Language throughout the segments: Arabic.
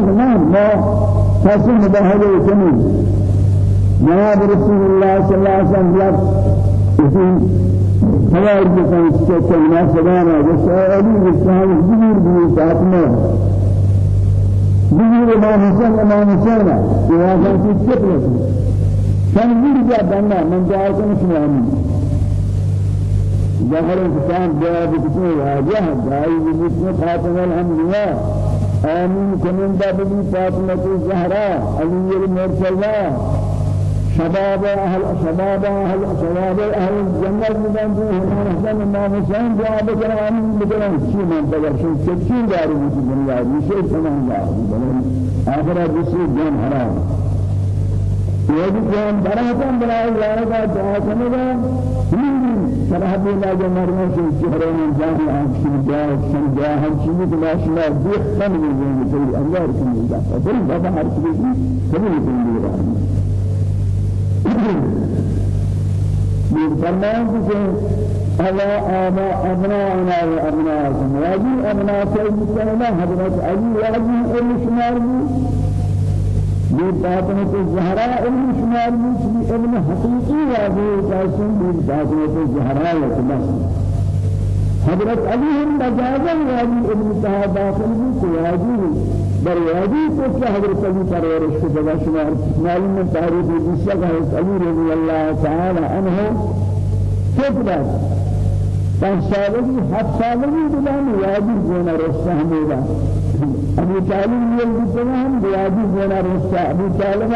ما ما حسن مباهله كمي جناب رسول الله صلى الله عليه وسلم في هواي بكان سكن ما سبحانه وسائلي بسهل جبير بي فاطمة. جبير ما حسن ما حسن وهذا في السفر تنویر جا بنا من جاء كن شمامي ظهر الكتاب جاء بكتير واجه جاء بكتير خاتم الأنبياء آمين كمن بابي فاطمة الزهراء علي المرسلة شباب أهل شباب أهل شباب أهل الجنة من دونه نحن ما دعاء بكرة آمين بكرة شيء من شيء شيء داري في الدنيا شيء كمان داري آخر بسيط جان حرام. يجب أن براءة براءة الله دعاء كمدا صلاح بلا جمرنا في شهرين جاه أكشن جاه أكشن جاه هالشيء كلا شلا بيخن من جنب تقول الله ركن الله فبل بابا هالشيء كم يكون ليه فرمان کہ الا آبا ابناءنا وابناءكم واجي ابناء سيدنا حضرت علي واجي شمار بھی فاطمہ الزهراء ابن شمار بھی ابن حقیقی واجی قاسم بھی فاطمہ الزهراء بس۔ حضرت علی هم مجازا واجی ابن صاحب داخل بھی واجی بر واجی کو کیا حضرت علی پرورش کو جگہ شمار معلوم تاریخ جسیا کا علی رضی اللہ تعالی عنہ۔ کتب پنج سالگی هفت سالگی بودن یادی زنا رسته همیدا ابو طالب یل بیتنا هم یادی زنا رسته ابو طالب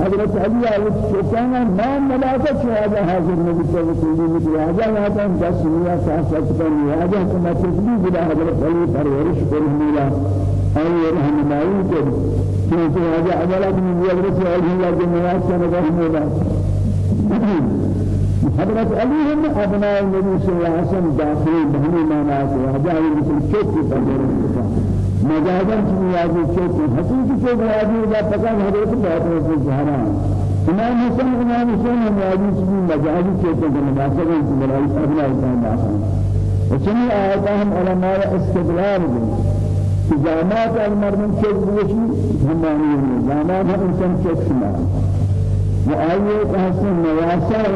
حضرت علی علیہ السلام ما ملاقات شهادة حاضر نبی صلی اللہ علیہ وسلم راجا یہاں ہم دس دنیا ساتھ ساتھ پر راجا کو مطلب بلا حضرت علی پرورش پر میرا اور یہ رحمائی کے کہ راجا عدالت میں حضرت علی اللہ کے نواز نگاہ میں حضرت علی هم ابناء النبي صلى الله عليه وسلم داخل بهني معنات وهذا مثل شوك تدور مجازا چنیازی شوك حقیقی شوك راجی اذا فقط حضرت فاطمہ الزهراء امام حسن امام حسین راجی چنی مجازی شوك کے مناسب ہے بلائی ابناء الزهراء داخل وچنی آیاتهم علماء استدلال دیں کہ جامعات المردم شوك بوشی ہمانی ہیں جامعات ہم انسان شوك شمار وآيه كهسن نواسر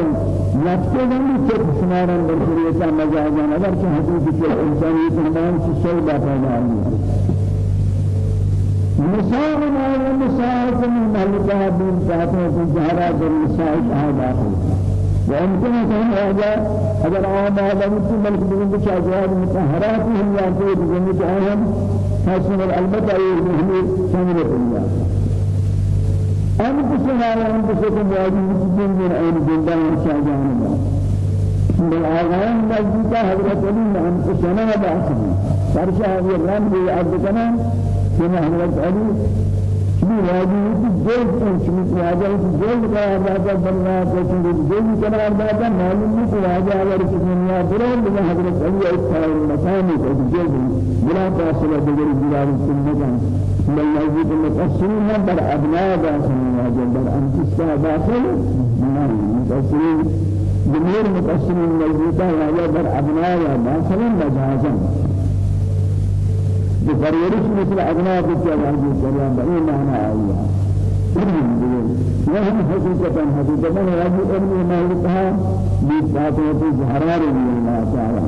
نفسه من كيف سنارا بالشريعة مجازا أگر كه حدود في الإنسانية تمام سوء بافا نساء ما نساء من ملكها بين فاطمة الزهراء بالنساء هذا ويمكن أن هذا أجر عام هذا مثل ملك بن بشاجات مطهرات هم يأتون بجميع حسن البتة يهمل سمرة الله أنفسنا وأنفسكم واجبين من أين جندان شاجان بالآغان نزدیک حضرت علی أنفسنا بأسنا فرشا هذه الرمز يعبدنا كما حضرت علي شمی واجبی کی جلد ان شمی واجبی کی جلد کا آزاد بننا کو جلد کا آزاد معلوم نہیں کہ واجب اگر کی دنیا برو بنا حضرت علی اس کا مقام کو جلد بلا فاصلہ دیگر بلاد سنت من يجد المقصرين بر ابناء داخل واجب بر انفسها داخل من المقصرين جميع المقصرين مجلسة واجب بر ابناء داخل مجازا بفرورش مثل أبناء بالجواب بالجواب بأي معنى آية وهم حقيقة حقيقة هذه أمر مالكها بفاطمة الزهراء رضي الله تعالى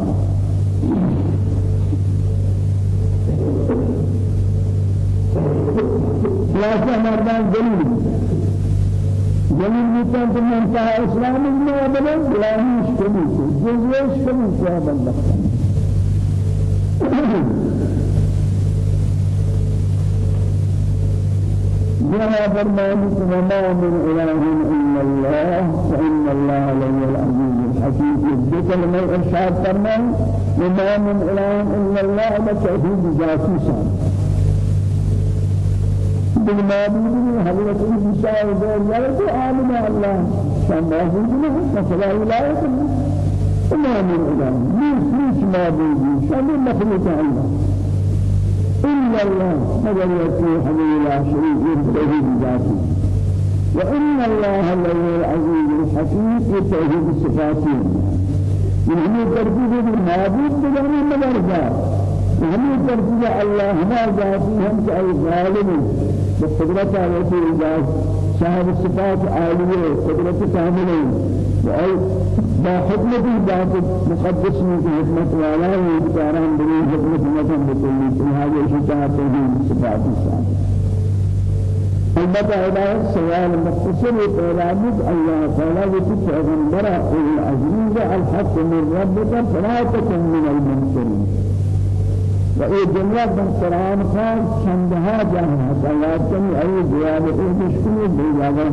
خلاصة مردان دليل دليل مثل منتهى إسلام الله بدل بلانيش كميسي جزيش كميسي هذا جاء فرمانك وما من إله إلا الله فإن الله له العزيز الحكيم. ذكر من إرشاد فرمان وما من إله إلا الله بتوحيد جاسوسا بالمعبود حضرت عيسى وغير ذلك عالم الله. موجود له فلا ولاية وما من إله ليس ليس معبود شان مخلوق الله. إلا الله. مگر الله شريك توحيد ذاته وإن الله له العزيز الحكيم في توحيد من هم ترتيب المعبود بجانب مدرجات وهمي ترتيب الله ما ذاتي هم كأي غالب بقدرة على ذات صاحب الصفات عالية قدرة كاملة وأي با حكمة ذات مقدس من حكمة والا ويكاران بني حكمة مثلا بكل هذا شيء توحيد صفات الصفات البته هذا سوال مختصر پیغامت الله تعالى وفي پیغمبر العزيز الحق من ربك فلا تكن من الممتنين وإيه جملة من قرآن خان چندها جانا حسنات كمي أي جواب إيه مشكلة بجابة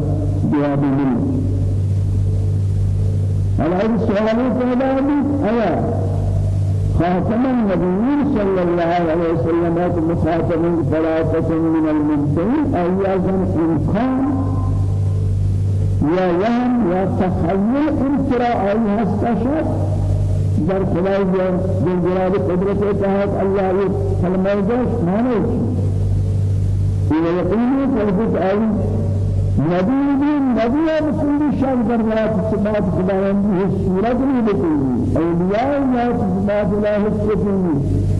جواب منه هل هذا السؤال پیغامت أيا. خاتم النبيين صلى الله عليه وسلم مخاطب ثلاثة من المنتهين أيضا إمكان. يا وهم يا تخيل انتراء أي هستشر در خلال جنجراد قدرت اتحاد الله فرمائے ما نہیں یہ یقینی فرض آئی نبی نبی رسول شان در رات صفات خداوند یہ صورت نہیں بتائی اولیاء اللہ صفات اللہ سبحانہ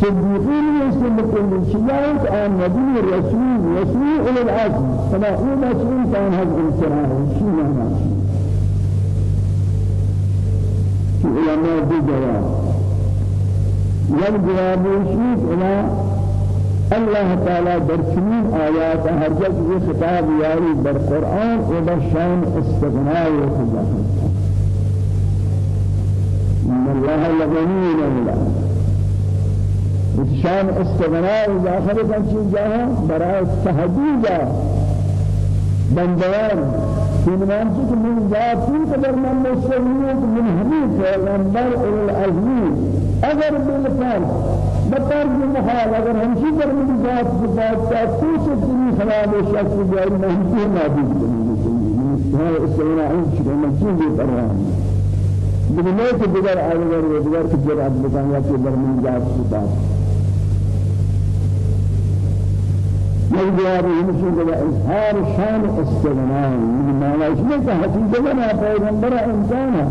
صديقين يسلم كل شيء عن نبي رسول رسول العزم فما هو مسؤول كان هذا الكلام شو معناه علماء دي جواب يوم جواب الشيخ إلى الله تعالى برسمين آيات هر جز خطاب ياري بالقرآن وبالشان استغناء وخزاق إن الله لغني ولا بشان استغناء آخر كان شيء جاء براء التهديد بندوان من مانسك من ذاتي قدر من مستغنيت من حديث پیغمبر العزيز اگر بالفعل بطرز محال اگر ہمشی در من ذات صفات کا کوئی سنی خراب شخص بیاری محضور نابود کنی. هذا استغناء عن شيء مجين بالقرآن بدون کہ دیگر آدگر و دیگر کی جرأت بتانا کہ در من ذات صفات من جواب يمشي إلى إظهار شان استغناء. من ما لا يشمل كحقيقة ما پیغمبر إنسانا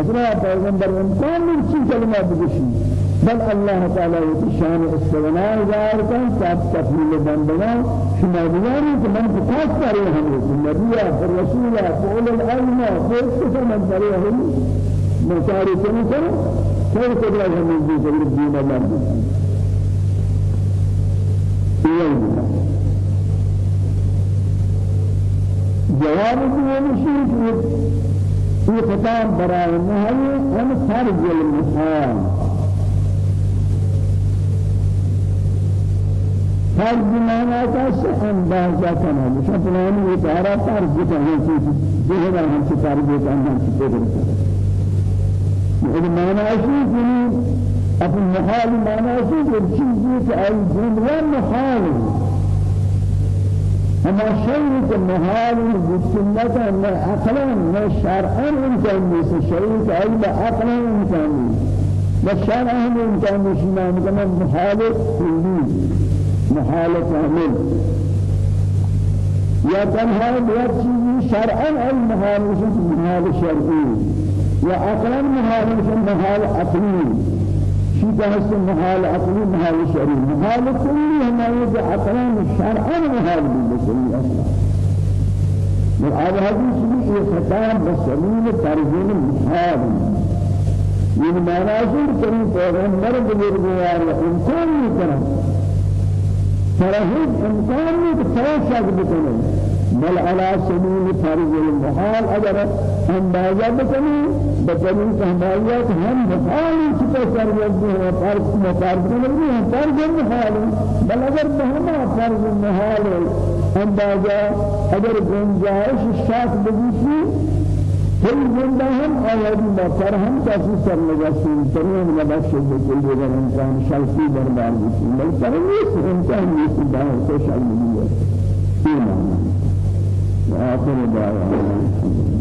أسرع پیغمبر إنسان من شيء كلمة بكشي بل الله تعالى شان استغناء. ظاهر كان سب تفضيل بندگان شما دیواری کہ من خاص کرے ہم النبي الرسول فعل العلم فوق من کرے ہم مشاري سنی کرو پھر کو لازم ہے من دین دین اللہ جواب یہ مشیر یہ خطاب برائے نہی ہم فرض المحال فرض مانا کا سے اندازہ کرنا ہے فلانی یہ سارا فرض کرنا ہے جو ہے ہم سے فرض سے پیدا کرنا ہے مانا ہے کہ اپنے محال مانا ہے کہ چیز کہ ای جملہ محال اما شيء كمحال بالسنة ما عقلا ما شرعا إمكان ليس شيء كأي عقلا إمكان ليس شرعا إمكان ليس ما مثلا محال كلي محال كامل يا تنها بيت شيء شرعا أي محال محال شرعي يا أقلا محال محال عقلي شيء كهس محال عقلي محال شرعي. محال كلي هما يجي أقلا شرعا محال بالكلي أصلا من هذا الشيء خطاب بسليم ترجمة محال. من مناظر كريم پیغمبر بزرگوار انسان نہیں فرهيد إمكان يتفاشى بكنه بل على سبيل فرض المحال أجر أندازة بكنه بكنه كهمايات هم محال تكسر يده وفرض مفارض كنه هم فرض المحال بل أجر بهما فرض المحال أندازة أجر گنجائش الشاك بجيشي كل زندہ ہم آیادی بکر ہم کسی سر نگسیم ترین نبخش بکل دیگر انسان شلسی بربار بکل بل سر انسان نیست باہر کو شل ملی ہے۔ ایمان وآخر دعوانا.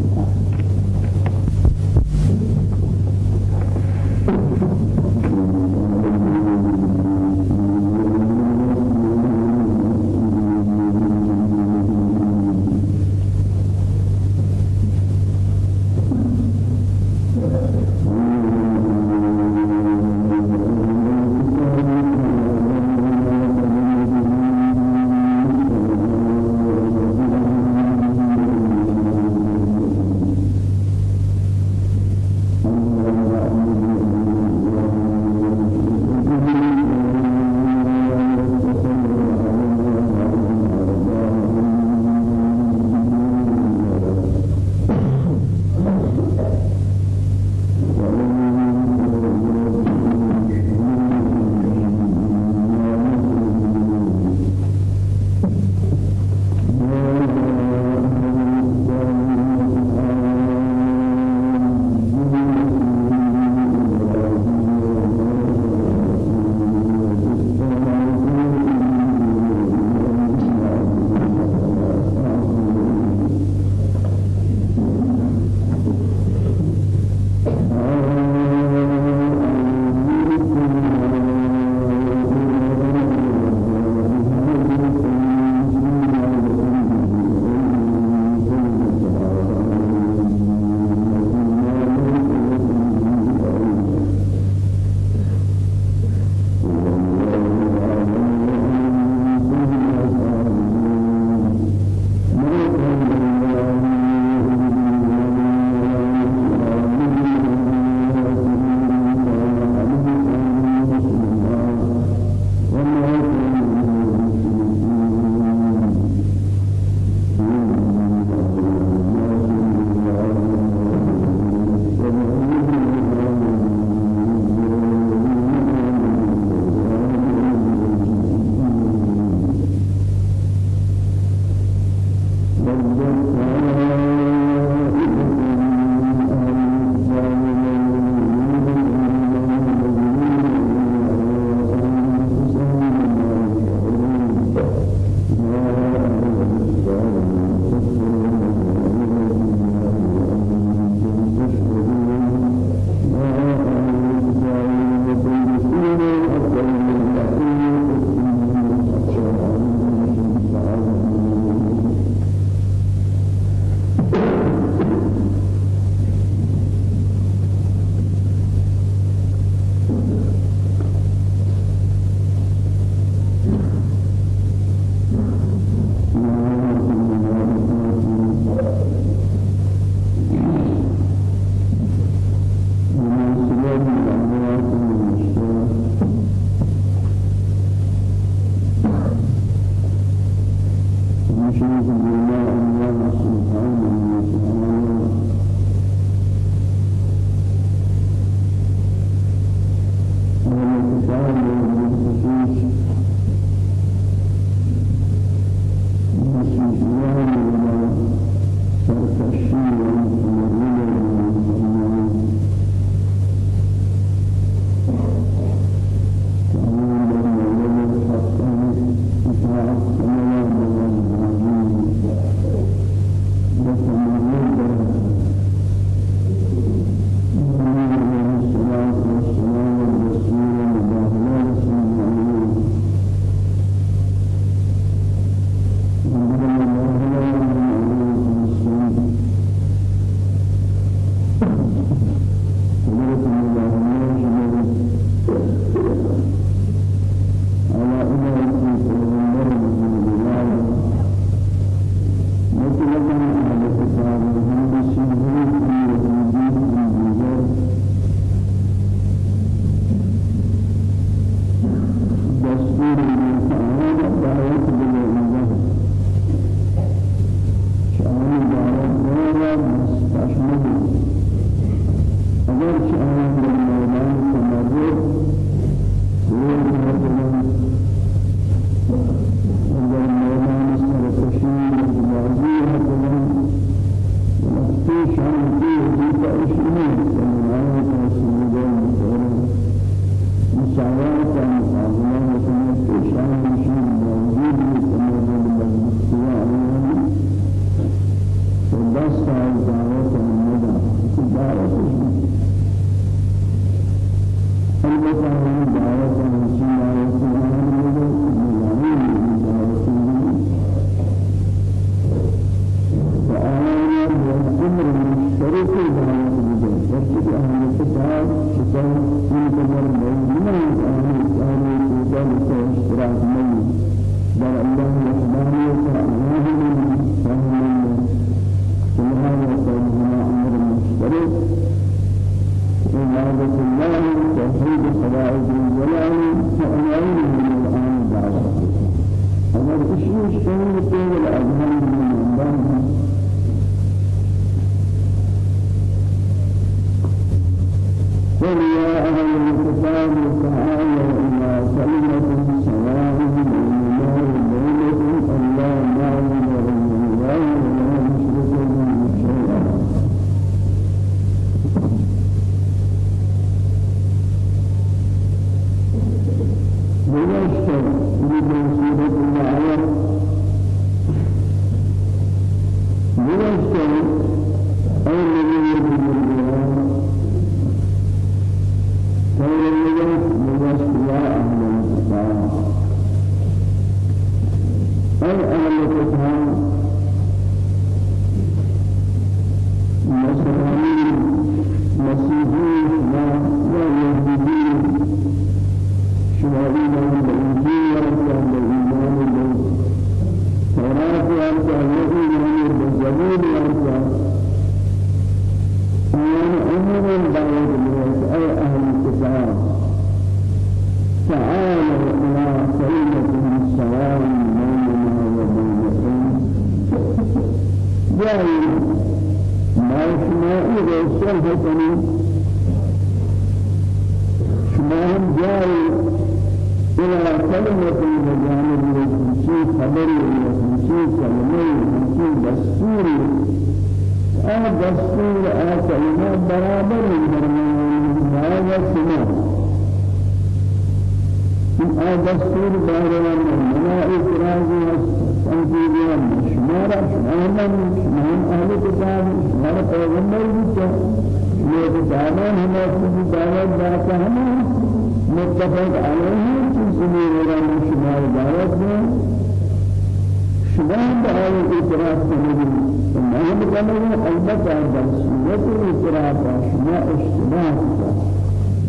آئے اعتراف کریں تمام کریں البتہ در صورت اعتراف شما اشتباه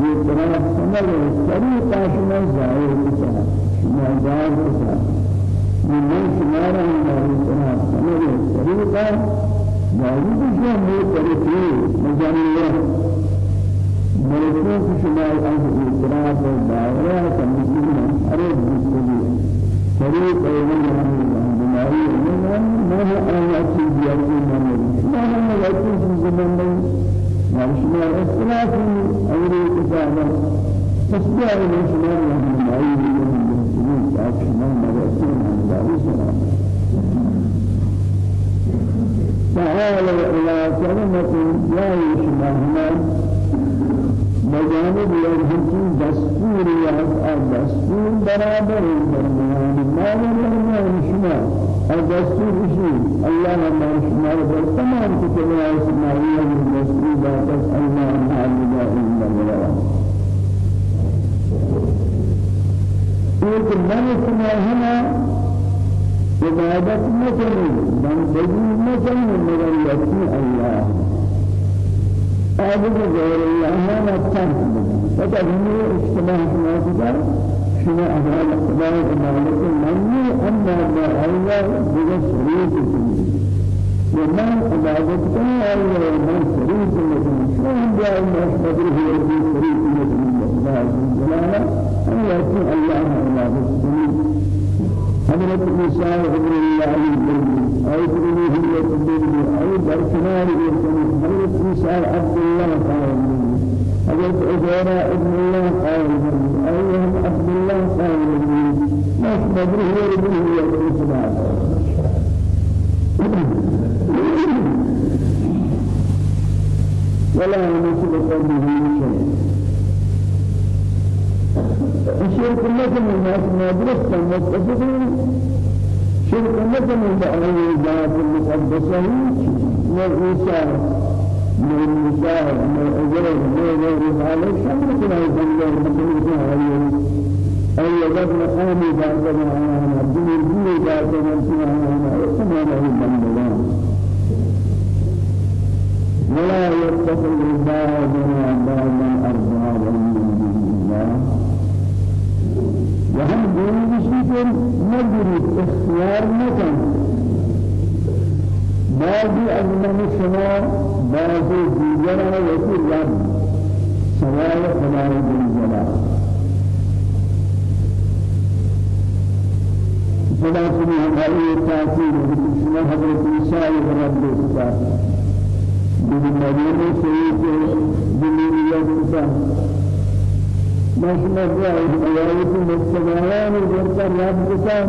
اعتراف سمجھ طریقہ شما ظاہر کسا شما ظاہر کسا من شما رہا در اعتراف سمجھ طریقہ موجود شما مو طریقے مجانیہ مرتبہ شما از اعتراف دائرہ تمثیل عرض بسیار طریقہ من تعبیر من من آیاتی بیاری من من آیاتی زمان من مرشنا اصلاح امری برابر الجنة ما لا يشبه اور دستور اسی اللہ نے ہمارے پر تمام کو چلایا اس مالیہ میں دستور داتا اللہ لا الہ الا اللہ ایک من سماہنا عبادت نہ کریں بندگی نہ کریں مگر یقین اللہ عبد غیر اللہ نہ تنگ پتہ نہیں اجتماع ہوا کہ شما أفعال خدای عبادت منی أما با الله دیگه شریک کنید و من عبادت کنم الله و من شریک نکنم شما بیا الله بدر هو الذي شریک نکنم الله جلاله الله يكون الله عبادت کنید حضرت موسى رضي الله عنه أو تقولوا هي تقولوا أو بركنا لكم حضرت موسى عبد الله قال حضرت عزيرة ابن الله قال أيهم أبو إنسان بس بدره بدره يسمع ولا يمسك به شيء الشرك مثل الناس ما درست متفقين شرك مثل بعض الذات المقدسة والإنسان من النساء من الأجر من غير ذلك شمل كل هذه الأمور مثل هذه أي يجب مقام ذات معنا الدين الدين ذات معنا وكما له بندان ولا يتخذ بعضنا بعضا أربابا من دون الله وهم دين بشيء مجرد اختيار مكان. بعضی از من شما بعضی دیگران یکی رب سوال خدای خدا سبحانه ہماری تاثیر شما حضرت عیسی العزت بدون مدینہ شریف دنیا کا ما شما جاء آيات مستمعان وجرت رب العزت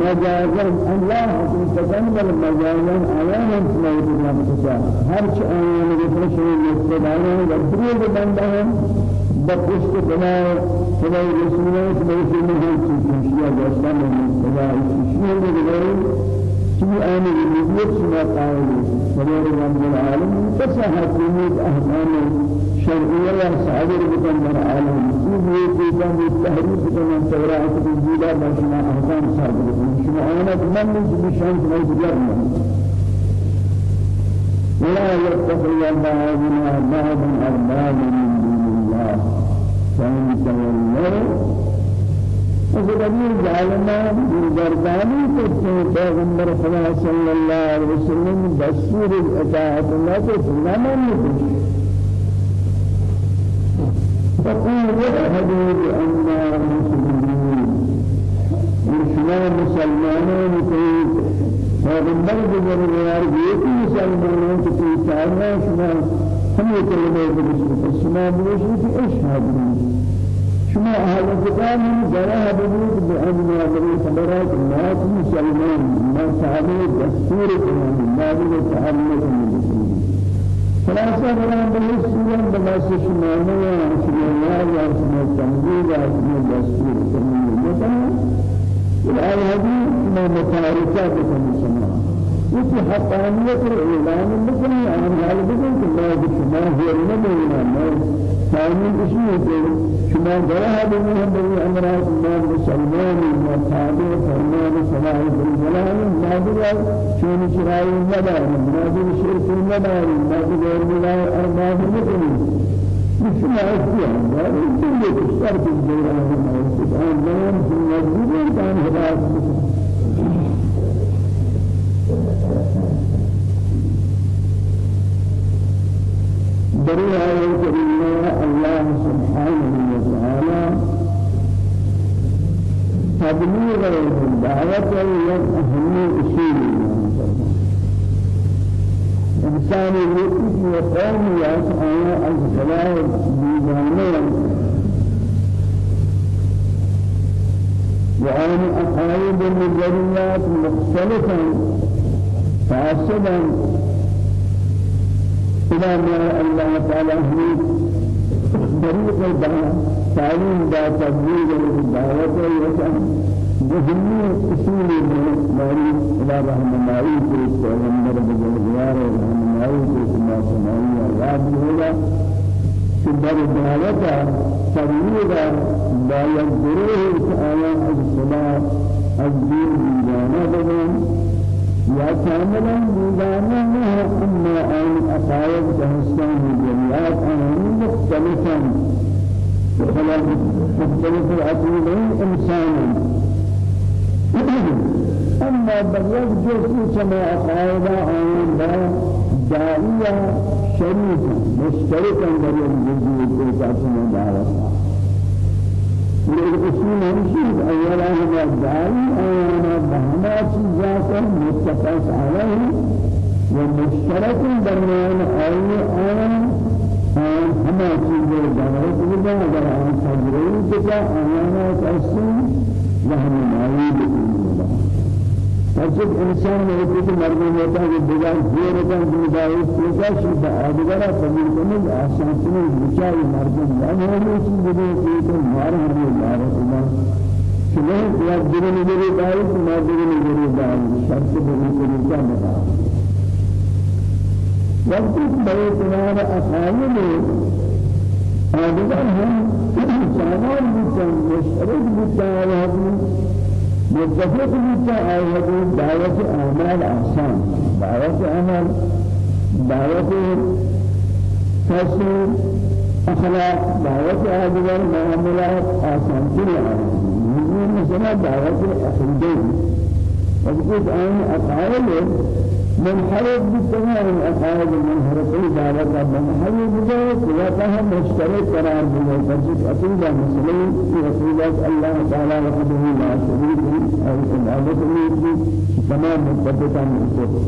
مجازا الله حقيقة مجازا آيانا سمعت نفسك هرش آيانا بفرش مستدعنا وبريد بندهم بقشت بنا سبا رسولنا سبا رسولنا هم سيكشيا جاسم المستدع الشيشيا لغير شيء آمن المدير سما قائل سبا رب العالمين فسحة كمية أحكام شرعية صادر بكم من العالم سيدي كيكم بالتحريف كما توراة الجيلة بشما أحكام صادر بكم شما أنا من بشان ما يجرنا ولا يتخذ بعضنا بعضا أربابا من دون الله فإن تولوا فقدر ظالمان بردانی کرتے پیغمبر خدا صلی اللہ علیہ وسلم دستور اطاعت نہ تو نہ مانتے فقول اشهدوا بأننا مسلمون وشما مسلمانان كي پیغمبر بزرگوار بیتی مسلمانان کی پیشارنا شما ہمیں کلمہ بگشت شما بگشت کہ اشهدوا شما. أهل الكتاب من جراه بگشت بأننا بری خبرات الناس مسلمان ما صحابه دستور کنند ما بگشت تعلق من خلاصة بلان بلس سورة بلس شمانة شمانة يا شمانة تنزيل يا شمانة دستور كمية مثلا الآية هذه ما متعارفة بكم شمانة وفي حقانية الإعلان مثلا عن هذا بكم كما شمانة هي النبي ثاني شيء شما جراه بني بني أمراض ما مسلمان ما تابع فرمان صلاح الجلال ما بلا شون شراي مدار ما بلا شرك مدار ما بلا غير ملا أرباب مثلي شما ما يمكن يكسر في الجيران ما سبحان الله في المسجد كان هذا بريء آية الله سبحانه وتعالى تبليغ الدعوة والأهمية أصول إنسان يوقف وقوم يسعى الصلاة بجانب وعن أقارب النظريات مختلفا فاسدا. إلى ما الله تعالى هو طريق الدعوة تعليم دا تبليغ الدعوة ويسعى مهمة أصول المالي إلى رحمة الله في السلام ورحمة الله في سماء سماوية رب هذا في دار الدعوة تبليغ لا يقدره تعالى الصلاة الدين بجانب یا کاملا بیگانه نه اما آن اقاید دهستان جمعیات آن مختلفا بخلاف مختلف العقول إنسانا أما بغير جزء كما أقايد آن داعية شريفا مشتركا بغير جزء كما دعوة والأصول همشيد أولا هو الداعي أولا بهما چیزات متفق عليه ومشترك درمیان آئی آن آن ہما چیزیں دعوت بدا اگر آن تجربی بدا آنا تحسن رحمنائی بکن فجد انسان میں ایک مردوں ہوتا ہے کہ بغیر دیر کا ہوتا ہے کہ آدھگرا قبول کرنے آسان سے بچائی مردوں نہ ہونے کی وجہ سے تو مار ہمیں مار اللہ کہ میں یا دل میں میری دعوت مار دل میں میری دعوت شرط بنی کو نہیں بتا وقت بيتنا أخايل هذا هم سامان بيتنا مشترك بيتنا وهذه متفق بيتنا وهذه دعوة أعمال آسان دعوة أعمال دعوة فصل أخلاق دعوة أهل معاملات آسان كلها مثلا دعوة أخلاق وقت أن أفعال منحرف بالتمام الأفعال المنحرفة دعوة منحرف بذلك وفهم مشترك قرار بذلك فجد أقيدة مسلم في رسولة الله تعالى وحده لا شريك أو العبادة لله تمام متفقا من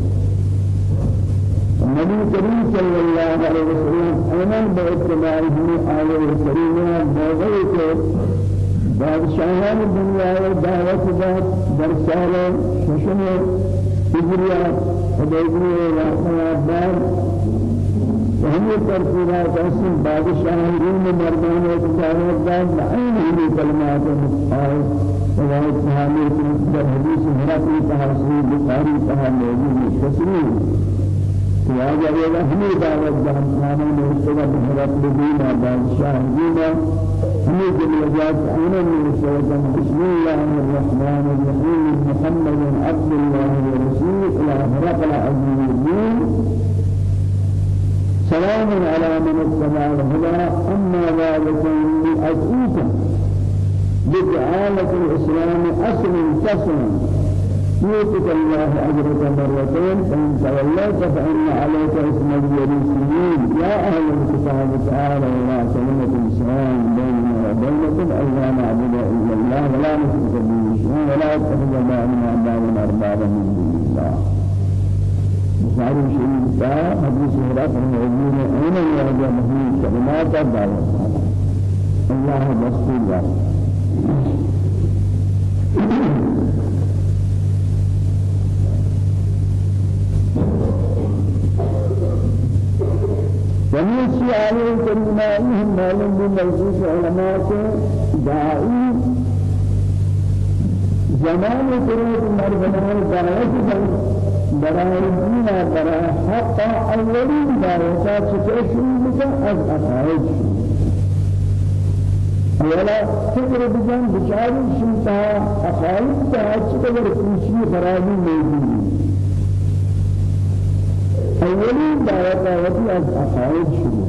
النبي الكريم صلى الله عليه وسلم أمن باتباعه آية الكريمة بغير بادشاہان دنیا و دعوت داد در سال ششم ہجریہ حدیبیہ واقعہ دار وهمي ترتيبات أصل بادشاہ روم مردان و دعوت داد لعين هذه كلمات آية رواية صحابي در حديث هرقل تحصيل بخاري صحابي موجود تسليم واجب رحمي دعوت جهان كان مرسل بحرق بدينا بادشاہ دینا ہمیں جمعیات آنا مرسل بسم الله الرحمن الرحيم محمد عبد الله ورسول هرق العظيم الدين سلام على من اتبع الهدى أما ذلك من أسئلة بجعالة الإسلام أصل كسر يؤتك الله أجرك مرتين فإن توليت فإن عليك اسم الجليسين يا أهل الكتاب تعالى إلى كلمة سواء بيننا وبينكم ألا نعبد إلا الله ولا نشرك به شيئا ولا يتخذ بعضنا بعضا أربابا من دون الله. بخاري شريف حديث هرات الموجود أين يرجع مهين كلمات الدعوة. الله بسم الله سؤال الكريمة هم معلوم بمجلس علماء داعي زمان قرآن مردمان دعوت برای دین برای حق اولین دعوت چکشون بکن از عقاید اولا فکر بجان بچاری شمتا عقاید تا چکر کشی خرابی موجودی أولين دعوة دعوتي از عقائد شروع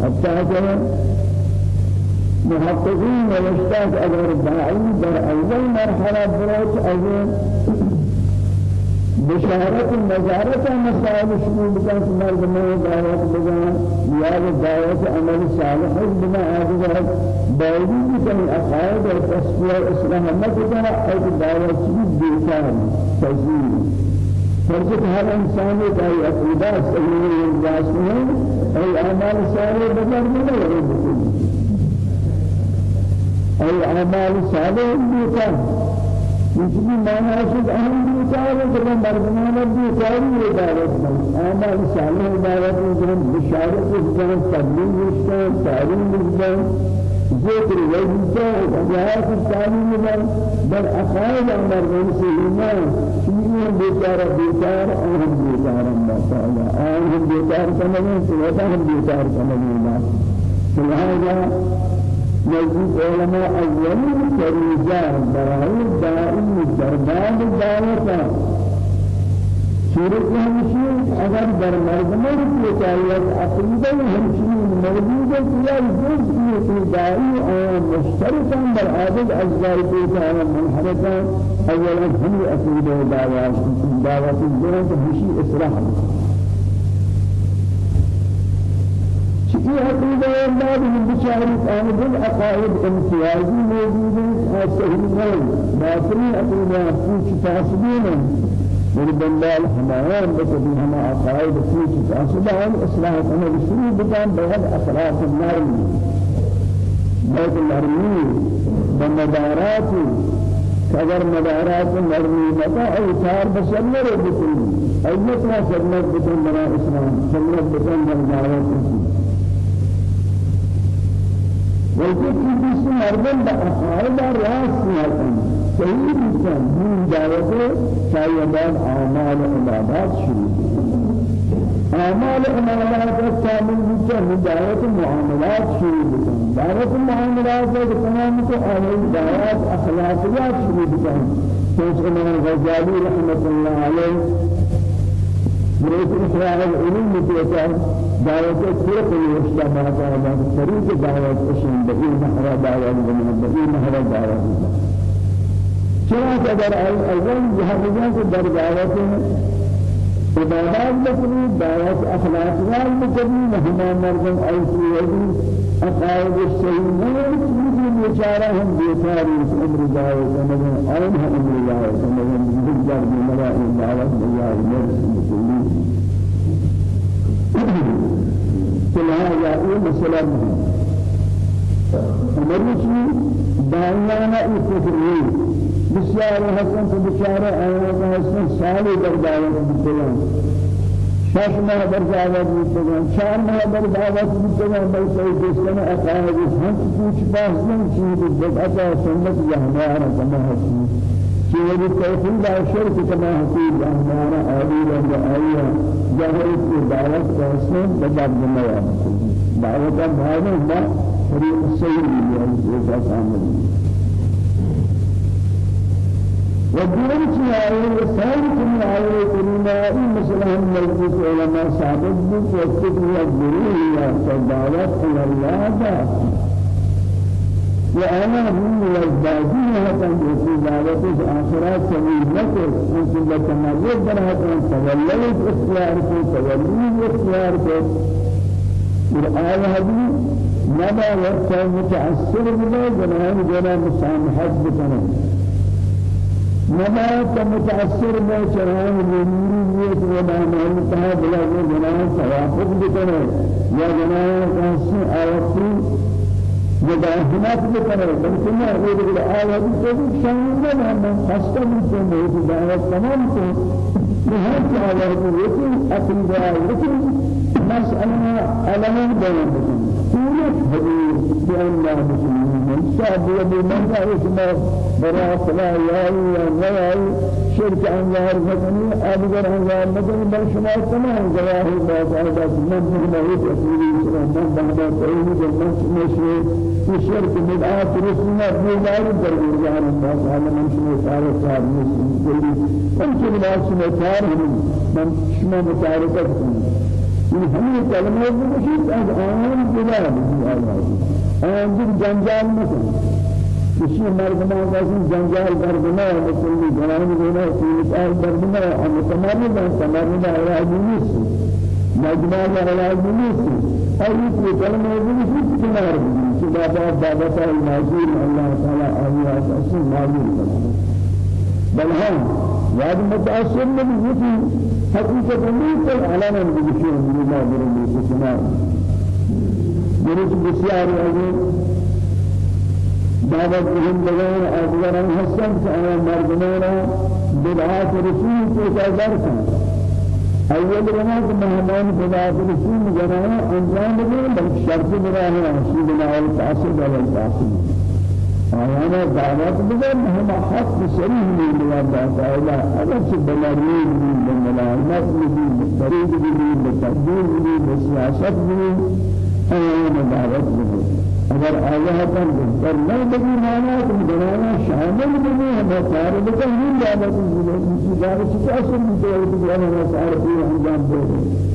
حتى کہ محققين ونشتاق اگر داعي در اول مرحلة بروت اگر بشارة النظارة مسائل شروع بكان في مرد من دعوة بجان يا دعوة عمل صالح بما هذا باوجود كان العقائد والتصفية الإسلام ما كان أي دعوة شديد بيكار تزيين فرجت هر انسان کا یہ عقیدہ صحیح انداز میں اي اعمال صالح بدل نہیں ہے اي اعمال صالح بيتا يجب معنى شد اهم بيتا وكما مرضنا بيتا ويدارت اعمال صالح دارت من بشارة الجنة تبليغ الجنة تعليم الجنة ذكر وجهه وجهات التعليم بل أخاذ أمر من سيما شيئا بيتار بيتار أهم بيتار الله تعالى أهم بيتار كمالين سواتهم بيتار كمالين فلهذا نزيد علماء أولين كريجان برائي دائم دربان الدعوة صورت همشی اگر در مردمان کی چاہیے عقیدہ همشی موجود ہے کہ یہ جزء کی داعی اور مشترکا بر عادت أجزاء کو تعالی منحرفا اولا ہم عقیدہ دعوات دعوات الجنة همشی إصلاح. شيء عقيدة بعد من بشارة آمد العقائد امتيازي موجودة صحيحين باطنين عقيدة في فاسدين من بندال حمایان بکدی ہما عقائد فیچ فاسدان اصلاح کنه بشروع بکن بغد اخلاق النرم بغد النرمی بمدارات اگر مدارات نرمی متا اوتار بسنر بکن. ایتنا سنت بکن بنا اسلام. سنت بکن بنا دعوت وجدت في مردم بأخائد راس نهتم صحیح بودن این دعوت شایدان اعمال عبادات شروع أعمال عمالات الكامل بيتا دعوة المعاملات شروع بكم دعوة المعاملات تمام کو آمال دعوات أخلاقيات شروع بكم سوچ إمام الغزالي رحمة الله عليه بريد إخراج العلوم بيتا دعوة الطرق المجتمعات على طريق دعوة أشين بقي محرى دعوة من بقي محرى دعوة چنانچہ اگر اول جہاں در دعوت عبادات بکنی دعوت اخلاقیات بکنی مهما مردم ایسی وزی اقائد السیئی نہیں چیزی بیچارہ ہم بیچاری اس عمر جائے سمجھیں آئین ہے عمر جائے سمجھیں بزرگر بمرائی دعوت بیار مرس مسلمین فلہذا یہ مسئلہ نہیں ہماری چیز بسیار حسن تو بشارة آیات حسن سالی در دعوت بکنن شش ماه در دعوت بکنن چهار ماه در دعوت بکنن بل سعی دستان اقاید هم پوچ بحث نہیں چیز بدعت سنت یا ہمارا کما حسن چیز توحید و شرک کما حسن یا ہمارا آلی و آیا جاہل کی دعوت حسن بدعت بنایا دعوت کا بھائی ما طریق سید ہے یہ کامل ودين وسائل كل آية كلمة مثلا هم مجلس علماء ثابت بك وكتب الجريه يا إلى الله وأنا من الزاجين هذا في دعوة آخرات سبيل لك أنت لتمرد برهة توليت اختيارك توليت اختيارك الآية هذه نبا وقت متعسر بلا جنان جنا مسامحات بكنا نما متأثر میں چران منیت و نامان تھا بلا وہ جنا توافق بکنے یا جنا کسی آیتی مداهمات بکنه. بلکه نه اول کل آیات تو شامل نه من خسته میشم به دعوت تمام کو به هر آیات یکی عقیده یکی مسئله علم بیان بکنه. كل حديث بأن لا مسلمين شعب يبي من اسمه براء لا ياي يا شرك أنوار مدني أبغر أنوار مدني بل شما تمام جواهر باقاعدة من من هيك أسيري من بعد تعيين من مشي الشرك بدعات في دار درجة جان الناس على من شما صار صار مسلم كل من شما شما صار من شما متعرفة این همه کلمات باشید از آن جدا بگید آن جنجال مکن کسی مردمان کسی جنجال دردنا مسلمی جنانی دینا سیلسال دردنا هم تمامی دن تمامی دن علاجی نیست. مجموعه علاجی نیست. ایت به کلمات باشید کنار بگید که بابا بابا المعزول الله تعالی آیات اصل معلوم بل هم یاد متأثر نبی حقیقت نہیں تو علامہ بشیر اللہ برمی کسنا درس بسیار اگر دعوت بهم لگان آدگران حسن آیا مردمانا بدعات رسول کو تازار کن اول رما کہ مہمان بدعات رسول جرانا انجام دیں بلکہ شرط براہ رسول اللہ القاسد والقاسد آيانا دعوات بذل هم حق سريه من الله تعالى أجل سبلارين من الملائمات من بالطريق من بالتقدير من بالسياسات من آيانا دعوات بذل اگر آيانا كان بذل لا بذل مانا كم درانا شامل بذل هم صار بذل من دعوات بذل من دعوات سياسات من دعوات بذل هم صار بذل انجام بذل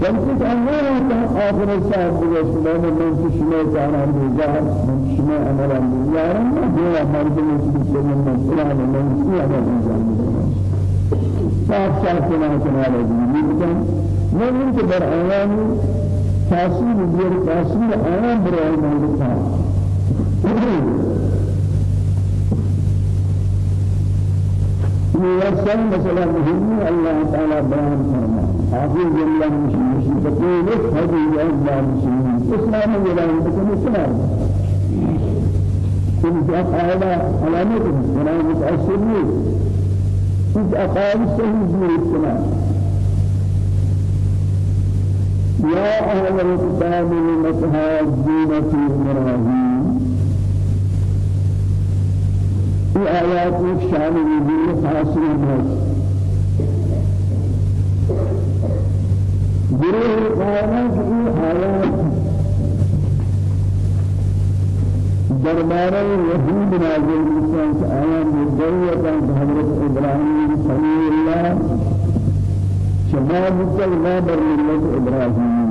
بلکہ اللہ کا آخر صاحب کو سلام من شما جانا رجا من شما أمر اللہ ما هو مرد من سلام من سلام من سلام من صاحب صاحب کنا کنا رجی کن من ان کے در آیان تاثیر دیر تاثیر آیان برای تھا یہ مثلا مهم اللہ تعالی بیان فرمائے حافظ جملة مش بقول هذه الله مسلمين إسلام ولا يمكن إسلام كل جاء قاعدة علامة ولا متأثرين كل أقوال سهل من الإسلام يا أهل الكتاب لم تهاجون في إبراهيم؟ في آيات الشامل في حاصل الناس. گروه قائمہ کی آیات دربارہ یہود نازل مثال آیات مدعیتا حضرت ابراہیم خلیل اللہ شباب التوبہ بر ملت ابراہیم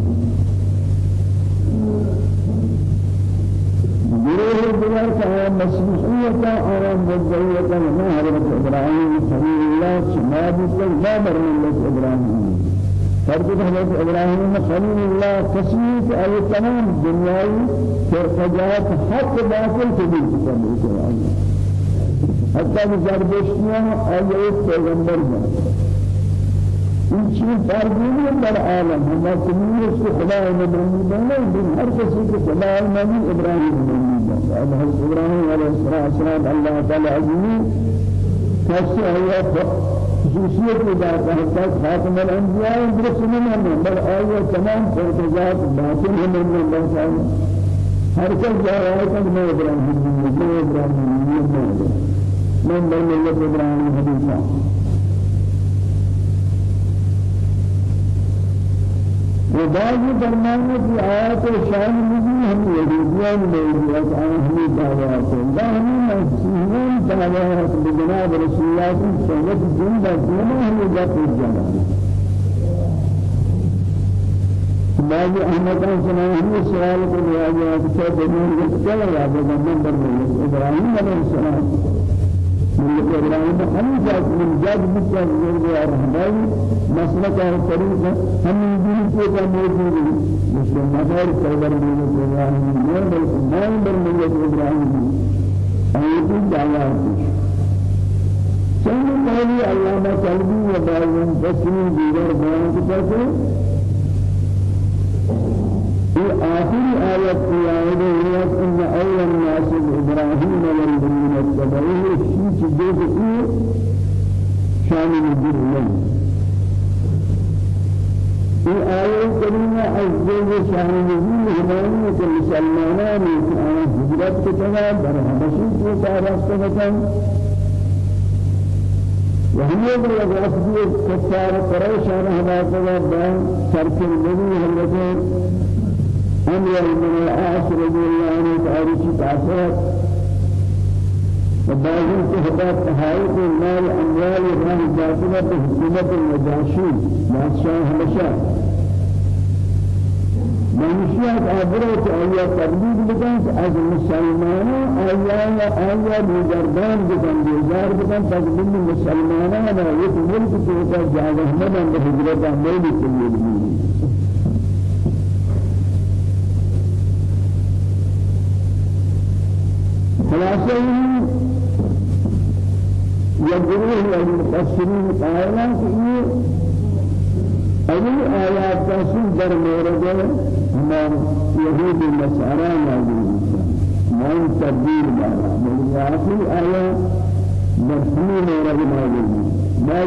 گروه دیگر که مسیحیت آرام مدعیت ما حضرت ابراهیم خلیل الله شباب التوبہ بر ملت ابراهیم فرد حضرت إبراهيم خليل الله تسميت أي تمام دنياي فرقجات حق باطل تبين تسميت حتى بزربشتنا أي پیغمبر جان این چیز فرقی در عالم ہم تمام اس کو خدا بنی بنا دن ہر کسی کو خدا نے ابراہیم بنی بنا اب حضرت ابراہیم علیہ السلام اللہ تعالی عزیز کیسے ہے خصوصیت ذات ہے خاتم الانبیاء برسولنا من بل آیا تمام فرقات باطن ہے من بل ہر کس جائے کہ میں ابراہیم میں ابراہیم میں من بل ملت ابراہیم حدیثہ فرمانے کی آیات شان نزول ہم یہودیان میں یہ ہمیں دعوات ہمیں مسیحیان دعوات بجناب رسول کی سنت زندہ دونوں ہمیں جاتے جانا بعض احمدان سنا ہمیں سوال کو لیا گیا کہ کیا دنیا میں چل رہا ہے نمبر میں ابراہیم علیہ السلام۔ ملك إبراهيم هم جاد من جاد بكر من الرحمن مسلك الطريق هم يجون في موجود مثل مدار كبر من إبراهيم ما بل ما بل من إبراهيم. أيضا دعوات. سنة مولي علامة قلبي وبعضهم تسمين ديگر بيان كتابه في آخر آية في آية إن أول الناس إبراهيم والذين اتبعوه شيء جزء شان الجرم في آية كريمة عز شان الجرم همانية المسلمانان في آية هجرت كتنا برهبشي في تاريخ كتنا وهي الرافضية كفار قريش على هذا الباب ترك النبي حضرت أمر من العاص رضي الله عنه تعالى تعالى وبعضهم تهدى تحايل المال أموال الله جاتنا بحكومة النجاشي بادشاہ حبشہ منشیات عبرت آیا تبلیغ بکن از مسلمانان آیا آیا بیگردان بکن بیزار بکن تقدیم مسلمانان یک ملک توتا جاگه مدن به حجرت عملی کنید خلاصه يجريه المفسرين قائلا في أي آيات تسوي در مورد ما يهود النصارى نازل ما تبديل بارا من آخر آية مرسول مورد نازل ما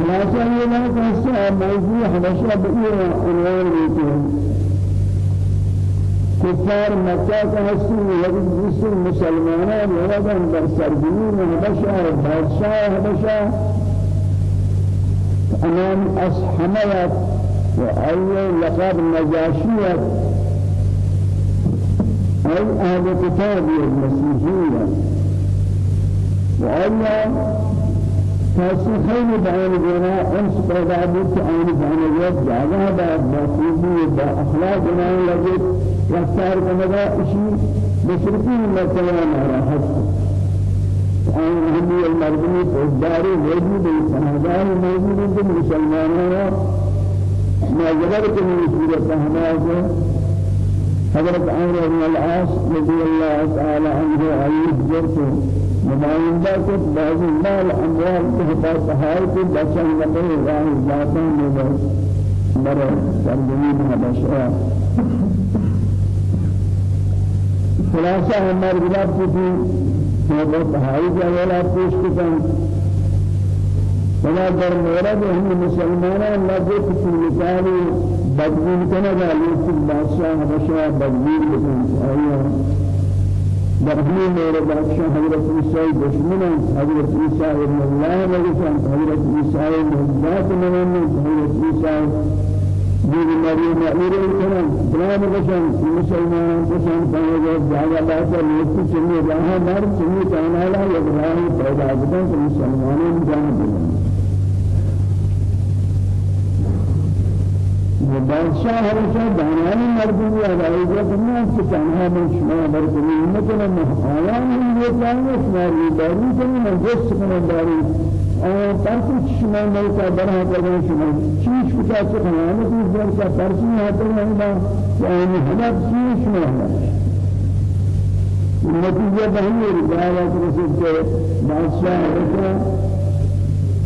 خلاصة ما كان موضوع حبشة بإيه عنوان بيتهم كفار مكة كهسين يجلس المسلمانان ولدن در سرزمين هبشة بادشاہ هبشة أمام أصحمية وأي لقب نجاشية أي أهل كتاب المسيحية وأي کسی خیلی بیان دینا انس پیدا بود که آن بیان یاد جاگه بعد با خوبی با اخلاق بنای لگید رفتار کنگا اشی مشرقی مرتبه ناراحت آن همی المردمی پوزداری موجود سمجھان موجود ہے مسلمانوں نظر کنی صورت ہمارے حضرت عمرو بن العاص رضي الله تعالى عنه عليه جرته نمائندہ کو بعض مال اموال کے حفاظ تحائل کو بچن لگے راہ ذاتوں میں بس مرے سرزمین حبشہ خلاصہ ہمارے بلاد کی تھی وہ تحائل کا ولا پیش کتن فلا در مورد هم مسلمانان لگے کسی مثالی بدبین کنگا لیکن بادشاہ حبشہ بدبین بکن. آئیہ برهني میرے بادشاہ حضرت عیسیٰ دشمن حضرت عیسیٰ ابن اللہ نبی حضرت عیسیٰ مجدات من حضرت عیسیٰ دیگر مریم ایرے کنن بلان کشن مسلمان کشن پنجے جاگا باتا لیتی چنی راہ مر چنی کانالا یک راہ پیدا بدن تو مسلمانوں جان دیں بادشاہ ہمیشہ دانانی مردمی ادائی کا دنیا کہ تنہا من شما برکنی مثلا محاوان ہم جانگے شما ریداری کنی من جس کنی داری۔ پرچی شما ملکا برها کرنے شما چیش کتا چکنانے کی جرسا پرچی حاضر ہمیں یعنی حدب چیش شما نتیجہ بہنی رسول کے بادشاہ ہمیشہ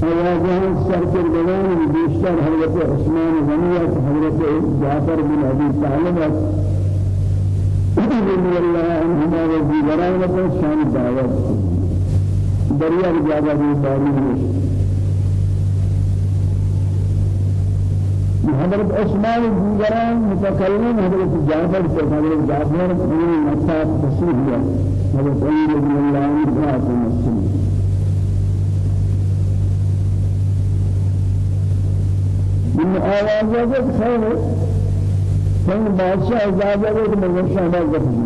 فواجه سرکر بلان بیشتر حضرت عثمان غنیت حضرت جعفر بن ابی طالب رضی اللہ عنہما و دیگران کو شان دعوت دریا جگہ بھی باری حضرت عثمان دیگران متکلم حضرت جعفر سے حضرت جعفر بن مصعب تصریح حضرت علی رضی اللہ عنہ من آوازات خير. كان بادشاہ اجازت ہے کہ میں شامل کروں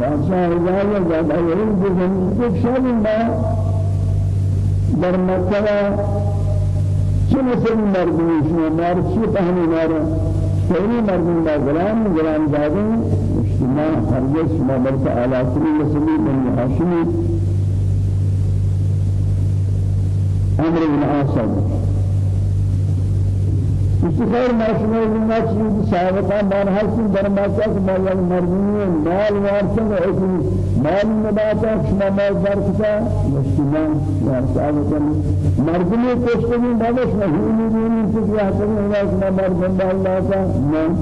بادشاہ اجازت ہے کہ یہ جو شامل ما در مکہ چه سن مردمی شما مار چی پهنی مارا سری مردم با غلام غلام دادن اجتماع هرگز شما بلکه آلاتری رسولی من هاشمی أمر بن عاصم. استخار ماشنا لنا چیز سابقا من هستیم در مکه که مال مردمی مال وارثن ایسی مال نباتا شما مال برکتا مشکلان یا سابقا مردمی کشتگی نباش مهینی دینی چیزی حسنی هوا شما مردم بالله نه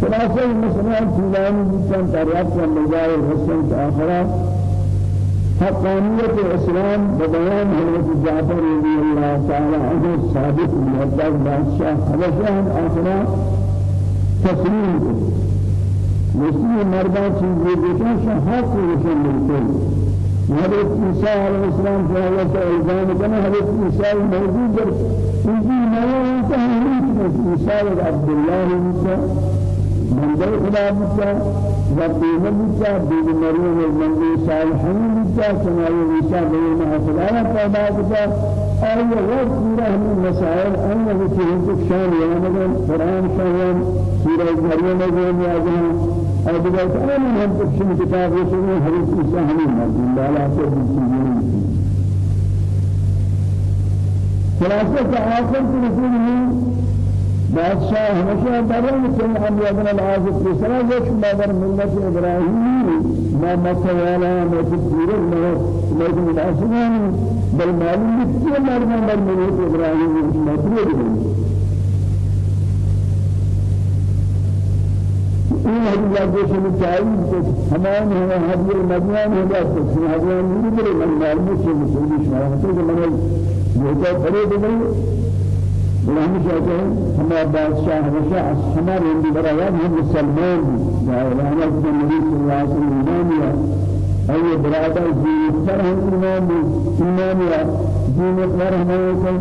خلاصه مثلا طولانی بیشتر تریاق و مجای حسن آخرات حقانية الإسلام ببيان حضرت جعفر رضي الله تعالى عنه ثابت مهدد بادشاہ حبشہ آخرا تسلیم کو مسلم مردان چیزیں دیکھیں شاہ حق روشن بالکل حضرت عیسیٰ علیہ السلام سے اللہ سے الزام کرنا حضرت عیسیٰ موجود ہے. انجیل نیا ہوتا ہے عیسیٰ عبداللہ منزل خدا بچا ربي بچا بيد مريم المنزل صالحين بچا سماوي بچا بين خدا پیدا بچا. اور یہ وہ پورا ہم مسائل ان وہ چیز شان یعنی قرآن شان سورہ مریم میں یا جہاں اور دیگر تمام ہم کچھ کتاب رسول حدیث عیسی ہمیں ہے اللہ سے چیزیں خلاصہ آخر کے رسول بادشاہ ہمیشہ درن سے ہم ابن العازب کی سنا جو مادر ملت ابراہیمی ما مکہ والا میں پورے میں لیکن الاسمان بل معلوم ہے کہ مرنا بل ملت ابراہیمی میں پورے این هدیه جوشن چایی که همان همه هدیه مدیان هدیه که هدیه میگیره من معلومه که مسلمی شما هستی که من یہ تو بڑے۔ بڑے ولهم شاكر هما بادشاہ ہمیشہ ہمارے اندی برایات ہم مسلمان ہیں یا اعلان النبي صلى الله عليه وسلم ایمان یا أي برادر زیدتر ہم ایمان ایمان یا دین اقرار ہمارے کو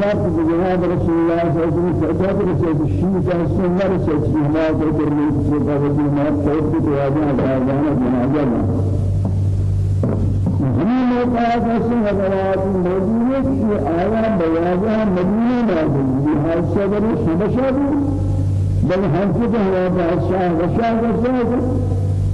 یاد جناب رسول الله صلى الله عليه وسلم. سجاد رسول الشيء کا سنہ رسول ہمارے کو ہے جانا جنازہ همین موقعات سے حضرات موجود ہے کہ آیا بواجہ مدینہ موجود ہے ہر صدر حبشہ بل سے ہوا بادشاہ بادشاہ کا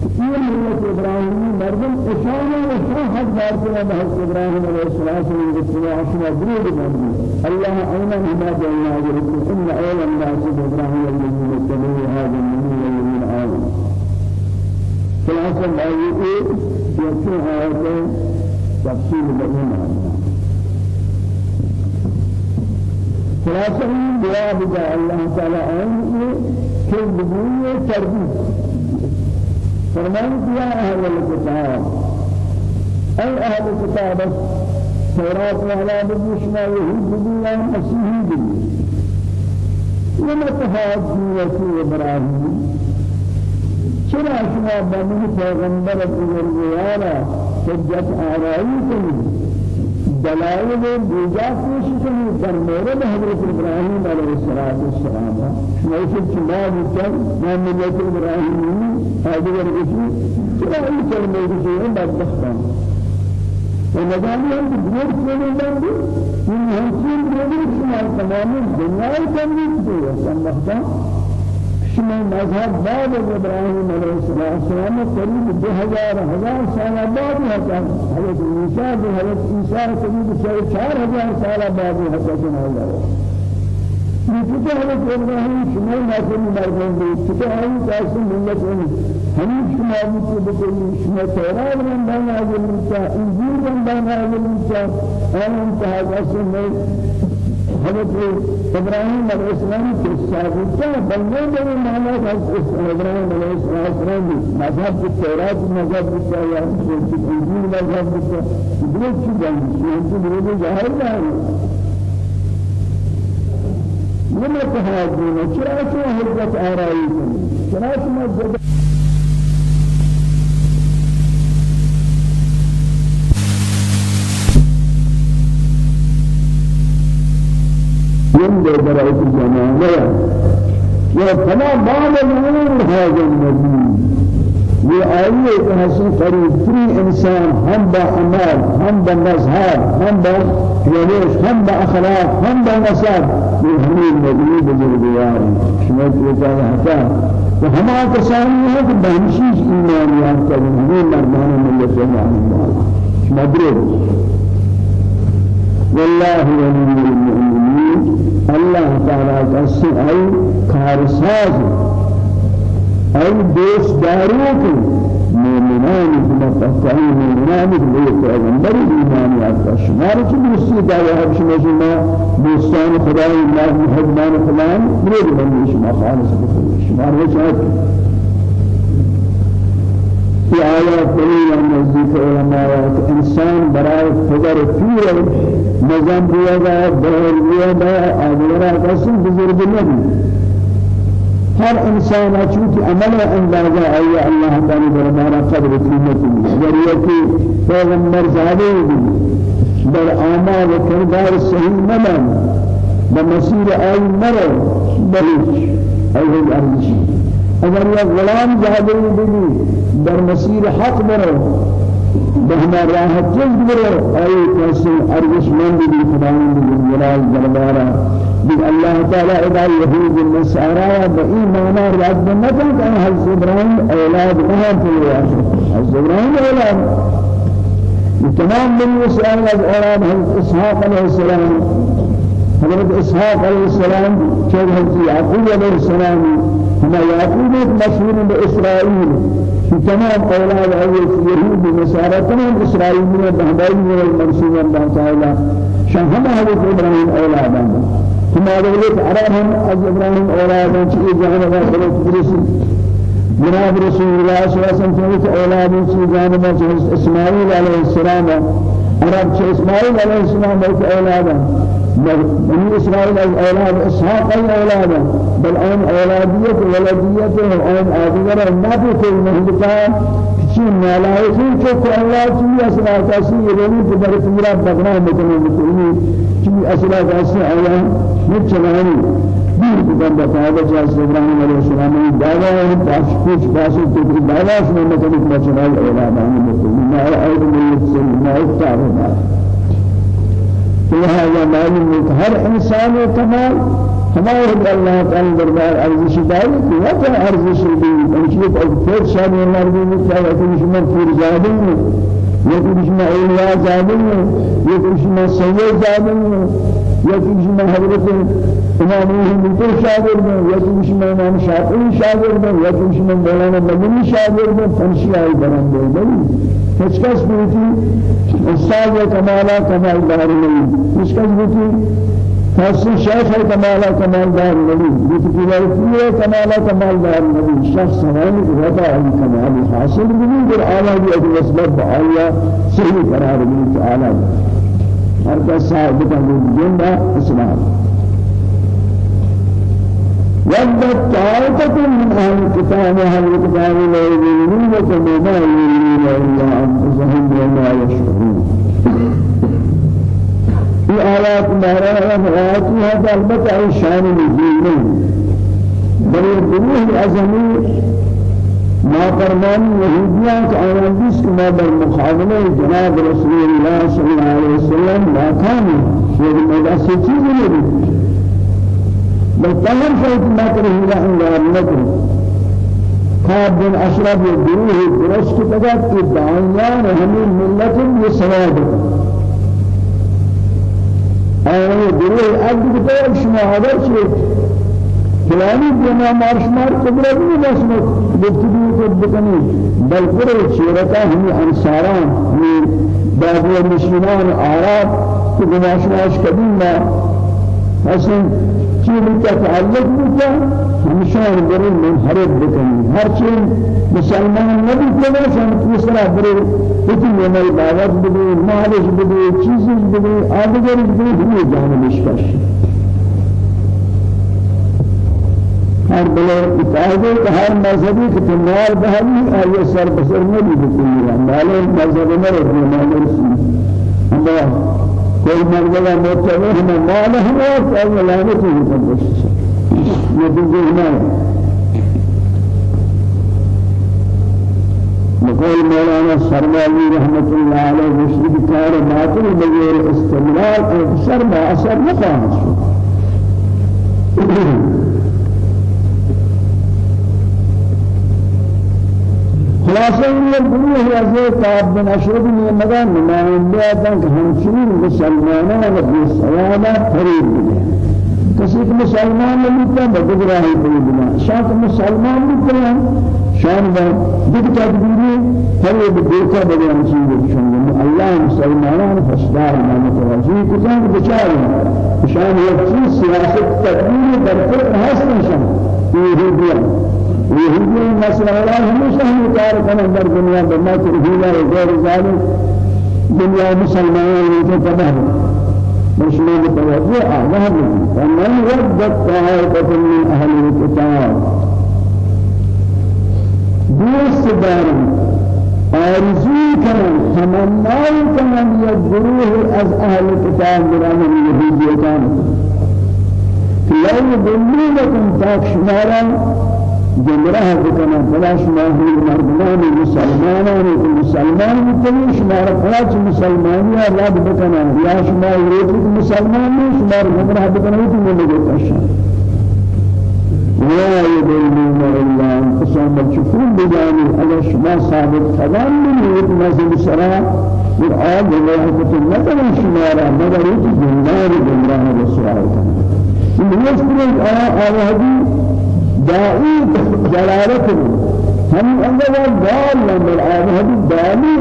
یہ ملت ابراہیمی مردم اشارہ و حق دار کے بحث ابراہیم علیہ السلام سے رسول عشرہ درود مردی اللہ اینا ہما جلنا جلت ان اول الناس ابراہیم الذي يتبعوا هذا النبي الذي العالم خلاصة الآية يكون آية تفصيل بهم خلاصة من جواب الله تعالى عنه كل بدون تربية فرمان يا أهل الكتاب. أي أهل الكتاب؟ توراة وعلى بجشنا يهود بدون مسيحي بدون لما تهاجم يسوع إبراهيم؟ چرا شما بنی پیغمبر بزرگوارا حجت آرائی کنید دلائل بیجا پیش کنید در مورد حضرت ابراهیم علیه السلام ایسا چما بیتر ما ملت ابراهیمی آدگر اسی چرا این کلمه کشید بدبختان و ندانی هم که دور کنید بندی این همچین دور شما تمام دنیای کنید که بدبختان شما مذهب بعد إبراهيم عليه السلام قريب دو هزار هزار سال بعد هذا حضرت عيسى حضرت عيسى قريب چار هزار سال بعد حضرت الله چطور حضرت ابراهیم شما ناصری مردم بود چطور این کاسی ملت اون همین شما میتونی بکنی شما تورات من بنا نازل میشه انجیل من بنا نازل میشه آن انتها کاسی حضرت إبراهيم عليه السلام کے سابقہ بندے میں مانا حضرت إبراهيم عليه السلام مذهب التوراة مذهب التوراة الانجيل مذهب التوراة درست شدن شيء درست ظاهر ہے؟ لما تهاجمون چرا شو حضرت آرائی چرا من برائے جماعہ وفما بعد الأمور هذا النبي. لآية كهسن قريب في إنسان هم بأعمال هم بمذهب هم بجلوش هم بأخلاق هم بنسب من النبي بجلدوار شمت وقال حتى وهما كساني ہے کہ بہنشیش ایمان یافتہ ہمیں مردان ملت اللہ شمدرو والله ولي المؤمنين. الله تعالى قسم أي كارساز أي دوست داروك. مؤمنان كما تفعلوا مؤمنان بلي پیغمبر ایمان یافت شمار چه دوستی دعوی هب شما شما دوستان خدای الله محبان فلان بلي من شما خالص بخیر شمار وجهت في آيات دليل نزدیک علماء انسان برای خبر پیر نظام بیادا دور بیادا آدورا کسی بزرگ نبی ہر انسان چونکہ عمل اندازہ آیا اللہ تعالی دربارہ قدر قیمت ذریعہ پیغمبر زادے بھی در اعمال کردار صحیح نبن بمسیر آئی مرو بلوچ ایوہ ارزشی اگر یہ غلام جادی بھی در مسیر حق برو بہما راہ جلد برو اي کیسے ارجش مند بھی خداوند جلال دربارہ بھی اللہ تعالی ادا یہود النصارى بإيمان رد نکن کہ حضرت ابراہیم أولاد کہاں تھے حضرت ابراہیم أولاد تمام من اسرائیل أولاد حضرت اسحاق علیہ السلام حضرت إسحاق علیہ السلام حضرت يعقوب علیہ السلام؟ ما يعقوب مشهور بإسرائيل. في تمام أولاد أول يهود بنصارى تمام إسرائيلية بهدائي والمرسول الله تعالى. شان هم هذا إبراهيم ثم هذا ولد عربهم از إبراهيم أولادهم شيء جهنم وخلق برسل. جناب رسول الله صلى الله عليه وسلم أولادهم شيء جهنم إسماعيل عليه السلام. عرب إسماعيل عليه السلام أولادهم بني إسرائيل أولاد إسحاق أولاد بل أن أولادية ولدية أن آدمر النبي في المهلكان كشين ملايكين كيف الله في أسرع كاسي يروني تبارك الله بغنا مكان مكاني كي أسرع كاسي الله متشلاني دیر بکن بتاعه جاس ابراهیم علیه السلام دعوا ہے باش کچھ باش تو دعوا سے مطلب مچنال أولاد ہیں مطلب ما اول من يتسمى ما يفتح لهذا معلوم ہے ہر انسان کمال ہمارے اللہ تعالی دربار ارزش داری کہ وہ تو ارزش دی انشیت اور پھر شان مرضی میں کیا ہے کہ میں پور زادے ہیں یہ کہ میں اولیاء زادے ہیں یہ کہ سید ہیں کہ میں حضرت امام الحسن شاگرد یہ کہ میں امام شافعی شاگرد یہ کہ میں مولانا مدنی شاگرد ہیں فنشی آئی برندے ہیں هیچ کس بیتی استاد کمالا کمال دار نہیں هیچ کس بیتی فاسي شيخ كمالا كمال دار النبي بتقول في كمالا كمال دار النبي شخص سمعني وضع الكمال حاصل به بالعالى بأجل أسباب عالية صحيح قرار به تعالى هر کس صاحب کا جنہ إسلام. ودت طائفة من أهل الكتاب أهل الكتاب لا يؤمنون كما ما يؤمنون إلا أنفسهم وما يشعرون. في آيات مهرة آيات هذا البتع شان الدين بل الدروه الأزمي ما فرمان يهوديان كأيام جس كما بالمقابلة جناب رسول الله صلى الله عليه وسلم ما كان شيء مدى سچيز نہیں بل تمام شيء ما إلا أن يعلمكم خاب بن أشرف الدروه درست كتاب الدعيان وهم ملة يسواد أنا دروه أبد كتاب شما هذا شيء فلانی دینا مارشمار قدرت نہیں بس گفتگو کو بکنی. بل پر شیرتا ہمی انصاران ہمی بابی مسلمان آراب تو گناشناش قدیم حسن چیز کا تعلق بکا؟ ہمشان بری منحرف بکنی. ہر چیز مسلمان نبی کنا شان کسرا بری اتنی نمائی دعوت بدی مالش بدی چیزش بدی آدگر بدی ہمی جانبش کشی ہر بلے اتحادے کہ ہر مذہبی کہ تنوار بہلی آئیے سر بسر نبی بکنی؟ ہے مالے مذہب میں مالے رسول اللہ کوئی مرگلہ مرتبہ ہمیں مال ہمیں اور اللہ لعنت ہی بکنی یہ دیگه ہمیں وقال مولانا سرمالي رحمة الله عليه مشرك كار باطل بغير استمرار أكثر ما اثر نقاش خلاصہ یہ دنیا ہے از تاب بن اشرف نے مدان نمائندہ تن ہمشیر مسلمانوں نے سوالہ فرید دیا کسی کو مسلمان نہیں تھا بدگرا ہے بنا شاک مسلمان بھی تھا شان میں دل تدبیری فرید دیکھا بڑے چیز چون اللہ مسلمانوں فسدار میں متوجہ کو جان بیچارے شان یہ چیز سیاست تدبیر در فقہ ہستن شان یہ ہے يهودي مسألة هميشه هم کار کنن در دنیا بنا ترهیلا و غیر ذلك. دنیا مسلمان لیکن تباہ مسلمان توجه آگاه ومن ودت طائفة من أهل الكتاب. دوست دارم آرزوی کنن. تمنای کنن یک گروه از أهل کتاب برای یهودیتان. که لو دلیلکم تاک شمارا جمراه بكنا فلاش ما هي مردمان مسلمان مسلمان مثل شمار فلاش مسلمان يا رب بكنا يا شمار يريد مسلمان شمار جمراه بكنا يتم من الأشياء لا يدلون إلا أنفسهم الشكور بجانب على شما ثابت قدم من يد نزل سرا والآن الله كتب مثلا شمارا. مدر يتم جمراه الله إن يذكر آية آية داعي جلالته هم عندنا دال من العالم دالي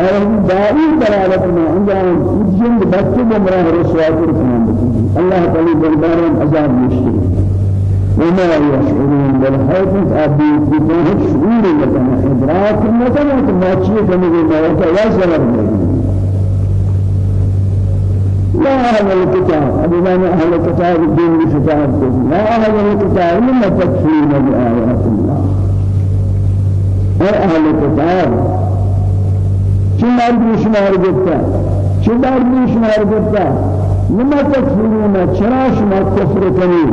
أو داعي جلالته عندنا الجند بس بمراه رسوات الكلام الله تعالى بالبار عذاب يشتري وما يشعرون بالحيث أبي بده شعور لكن إدراك مثلا ما شيء كم يقول ما يتواصل لا أهل الكتاب أبدا أهل الكتاب الدين بكتاب لا أهل الكتاب لما تكفرون بآيات الله. أي أهل الكتاب؟ شو مرد شمار جبتا شو مرد شمار جبتا لما تكفرون شراش ما كفر كني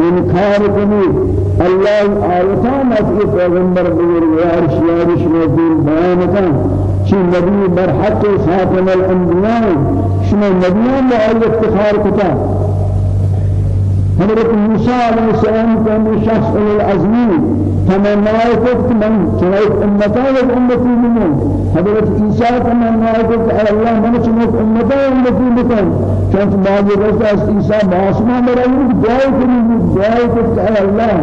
إنكار كني الله آياتان أتي پیغمبر بزرگوار شیارش دين بیان کن شي نبي برحق خاتم الأنبياء شما نبيان لأي افتخار كتا حضرت موسى عليه السلام كان شخص العزمي تمنى يكفت من شريك أمتا وأمتي منه حضرت عيسى تمنى يكفت على الله من شريك أمتا وأمتي منه كانت بعض الرسول عيسى باسما مرأيه دعاء كريم دعاء يكفت على الله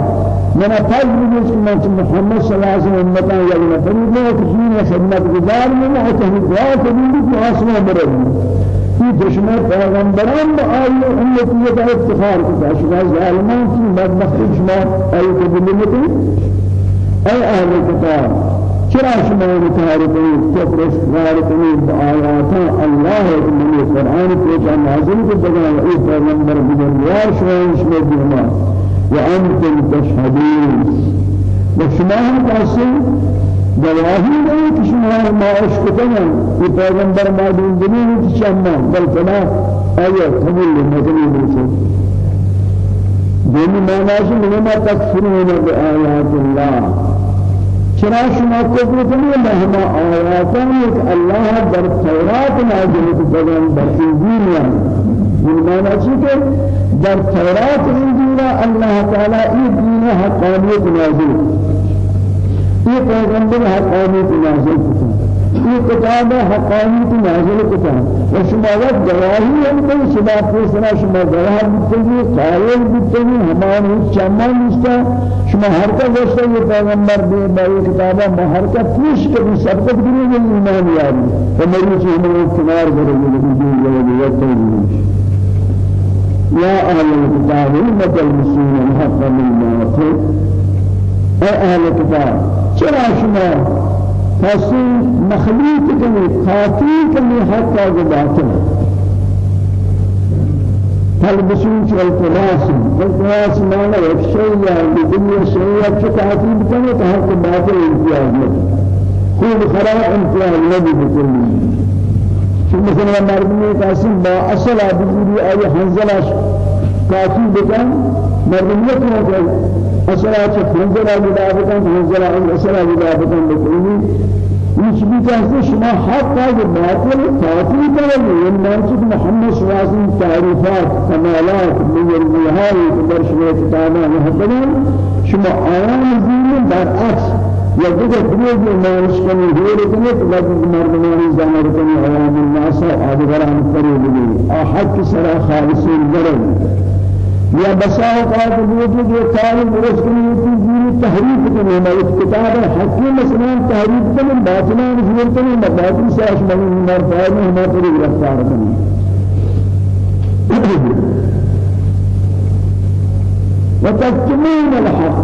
من أفضل من محمد صلى الله عليه وسلم أمتا يلنا فريد لا تجين خدمت گزار من أتهم دعاء كريم باسما مرأيه في دشمن پیغمبران با آئی امتی کا افتخار کتا شما ظالمان کی بدبخت شما آئی قبول أي أهل الكتاب چرا شما کنید؟ کفر کنید بآیات الله من القرآن کو نازل کو بگا ای پیغمبر بزرگوار شما شما دیما. وأنتم تشهدون. وشما هم قاسم گواهی نہیں کہ شما معاش کتنا یہ پیغمبر معدوم دنی کی شما؟ بل فلا آیا قبول مدنی بلسل دینی معناش لما تکفرون بآیات اللہ چرا شما کفر کنی مهما آیاتانی کہ اللہ در تورات نازل کتنا در انجیل معنی ہے کہ در تورات انجیل اللہ تعالی یہ دین حقانیت نازل. یہ پیغمبر حقانیت نازل کتا یہ کتاب حقانیت نازل کتا و شما وقت گواہی ہم کوئی شما پوچھنا شما گواہ بتنی قائل بتنی ہماری چمان نشتا شما ہر کا گوشتا یہ پیغمبر بے بائی کتابہ ما ہر کا پوچھ کے بھی سب تک دنیا میں ایمان یاری۔ و میری چیز کنار کرے گی لیکن دین جواب یاد يا أهل الكتاب لم تلبسون الحق بالباطل أهل الكتاب چرا شما کسی مخلوط کنی خاطی کنی حتی باطل؟ تلبسون چه التراس التراس مانا یک شیء بدنیا شیء چه تعطیل کنی که حق باطل امتیاز نبی خوب خراب امتیاز نبی بکنی. چون مثلا مردمی کسی با اصل بزرگی آئی حنزلش کافی بکن؟ مردمیت نکنی أسرع تنزل بدابة تنزل عن أسرع بدابة بكوني. مش بيتحسن شما حتى باطل تعطيل كلامه المنطق محمد صلى الله عليه وسلم تعريفات كمالات من النهاية كبر شما كتابا محبنا شما آيان الدين برعكس يجب أن المانش كان يدير كني تلاقي مردمان زمان كني أيام الناس هذا غرام فريد لي أحد كسر خالص الجرم. یا بساوقات بوجود یہ درست کرنے کی پوری تحریف کرنے میں اس کتاب حکیم مثلا تحریف کرنے باطنا نزول کرنے باطن سے اشمل نمبر فائل میں ہمیں پوری گرفتار کرنے وتكتمون الحق.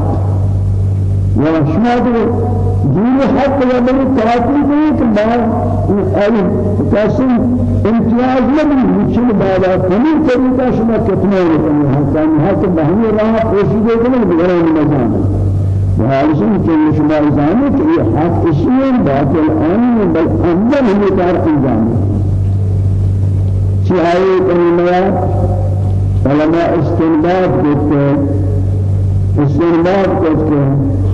وشماد دين حق يبني تعاطي بيت ما أي تاسم امتياز لم يشيل بعد كمين طريقة شما كتمان يكمل حتى نهاية بهني راح قوشي كمان بغير المجال وهذا كل شما إزامه كي حق إشياء باطل آن بل أفضل هي كار إزامه شيء كلمات علماء استنباط قلت استنباط قلت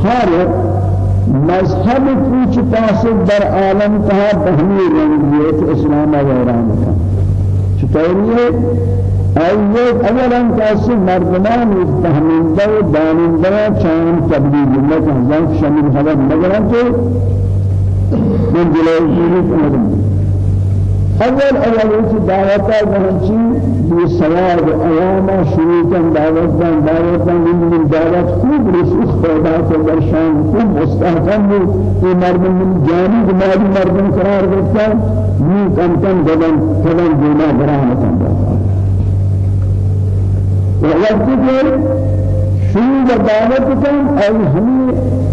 خارق مذهب پوچھ تاسد در عالم تها بہمی رنگیت اسلام ویران کا چطوریے ایوک اولا کاسی مردمان اتحمندہ و دانندہ چان تبلیغ اللہ کا ذنب شامل مگران تو من جلوی جیلی کنگم أول أول اس دعوتا جہنچی یہ سواد ایاما شروع کن دعوت کن دعوت کن من دعوت خوب رسوخ پیدا کر در شان خوب مستحکم ہو یہ مردم من جانی دماغی مردم قرار دیتا من کم کم گدن کدن دینا برام کن دیتا وقت کے شروع دعوت کن ای ہمیں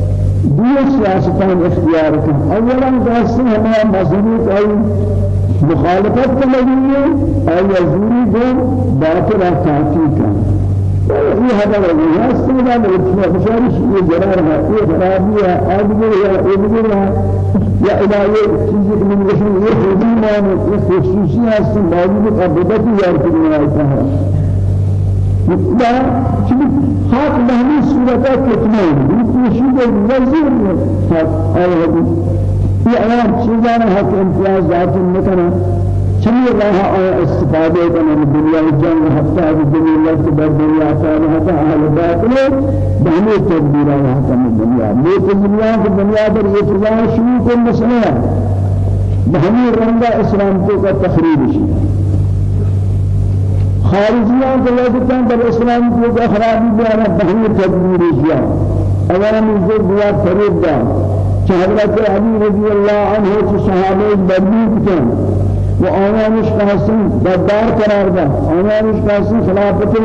دو سیاستان اختیار کن. اولا دستی ہمیں مذہبی ای مخالفت کمدیه آیا زوری کو باطل تحقیق یہ هذا الذي يستند على الفشارش يجرار ہے یہ خرابی ہے آدمی یا ابن ہے یا الہی چیز من رسول یہ خودی مان یہ خصوصی ہے موجود قبضت یار کرنے آتا ہے لا شبه خاك مهمي صورتات كتمان بيشيد الوزير خاك آية یہ عوام چیزاں حق امتیاز ذات نکنا چمی راہ استفادہ کرنا دنیا جنگ ہفتہ دنیا لفظ بر دنیا تعالی ہتا اہل باطل. دہنے تدبیر ہے ہم دنیا؟ لیکن دنیا کی دنیا پر یہ چیزاں شروع اسلام کو کا تخریب شی خارجیاں کے اسلام کو کا خرابی بیان بہنی تدبیر کیا عوام کو دعا فرید دا حضرت علی رضی اللہ عنہ سے صحابہ بدلی کن و آنانش قاسم بدار قرار دا آنانش قاسم خلافت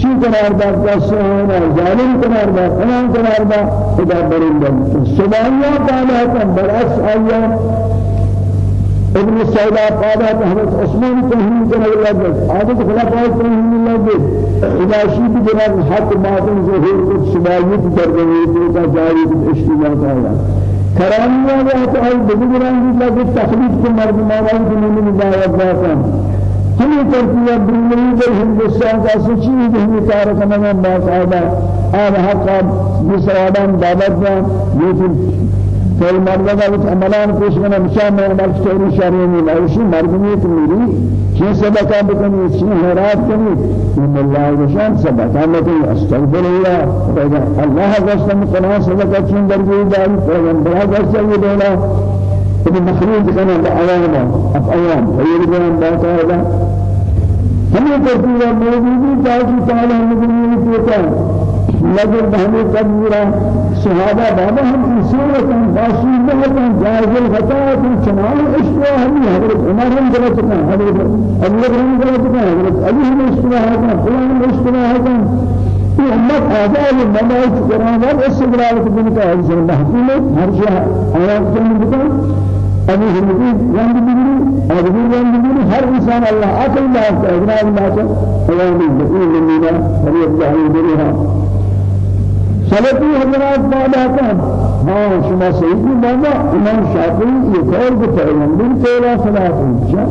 چی قرار دا قاسم آنا ظالم قرار دا فلان قرار دا خدا برندن سبحانه تعالی کن برعکس آیا ابن السيدة قادة حضرت عثمان تهمين كان الله جل عادة خلافات تهمين الله إذا شيء بجناب حق باطن ظهور شبايت درجة کا جاری اشتباهات آیا کرانی آیا تو ای بزرگان کی لگے تخلیق کے مردمان کی نہیں مداوت ذاتا ہمیں ترتیب بنیادی در ہندوستان کا سچی ہمیں کار کرنا باقاعدہ آب حق بسرادان دعوت دیں فعل مرد کا عملان کوش میں مشان میں عمل چوری شرعی میں ایسی مردمیت میری چه صدقہ بکنی؟ چه خیرات کنی؟ ان اللہ وشان صدقہ لیکن استغفر اللہ اللہ قسم قرآن صدقہ چون درجے داری. پیغمبر قسم یہ دینا ابن مخلوق كان بعوام أفعام فيرجعون باقاعدة هم يقولون موجودين تاجي تعالى مدنيا فيتا نظر بهمي قديرا صحابة بابا هم إنسانة باشين بهتن جائز الخطاة چنان اشتراح هم حضرت عمر هم غلط كان حضرت بكر هم غلط كان حضرت علي هم اشتراح كان فلان هم اشتراح كان في أمة آداب الممالك قرآن والاستقرار في دنيا هذه المحكومة هر شيء آيات كان بكان أبو هم جنب بيجري أبو جنب بيجري هر إنسان الله أكل الله أجرا الله فلان بيجري من منا فريق جاهل بريها سلفی حضرات بالا کن हाँ شما سيدي بابا إمام شافعي يقول بتعلم كلا خلاف إنشاء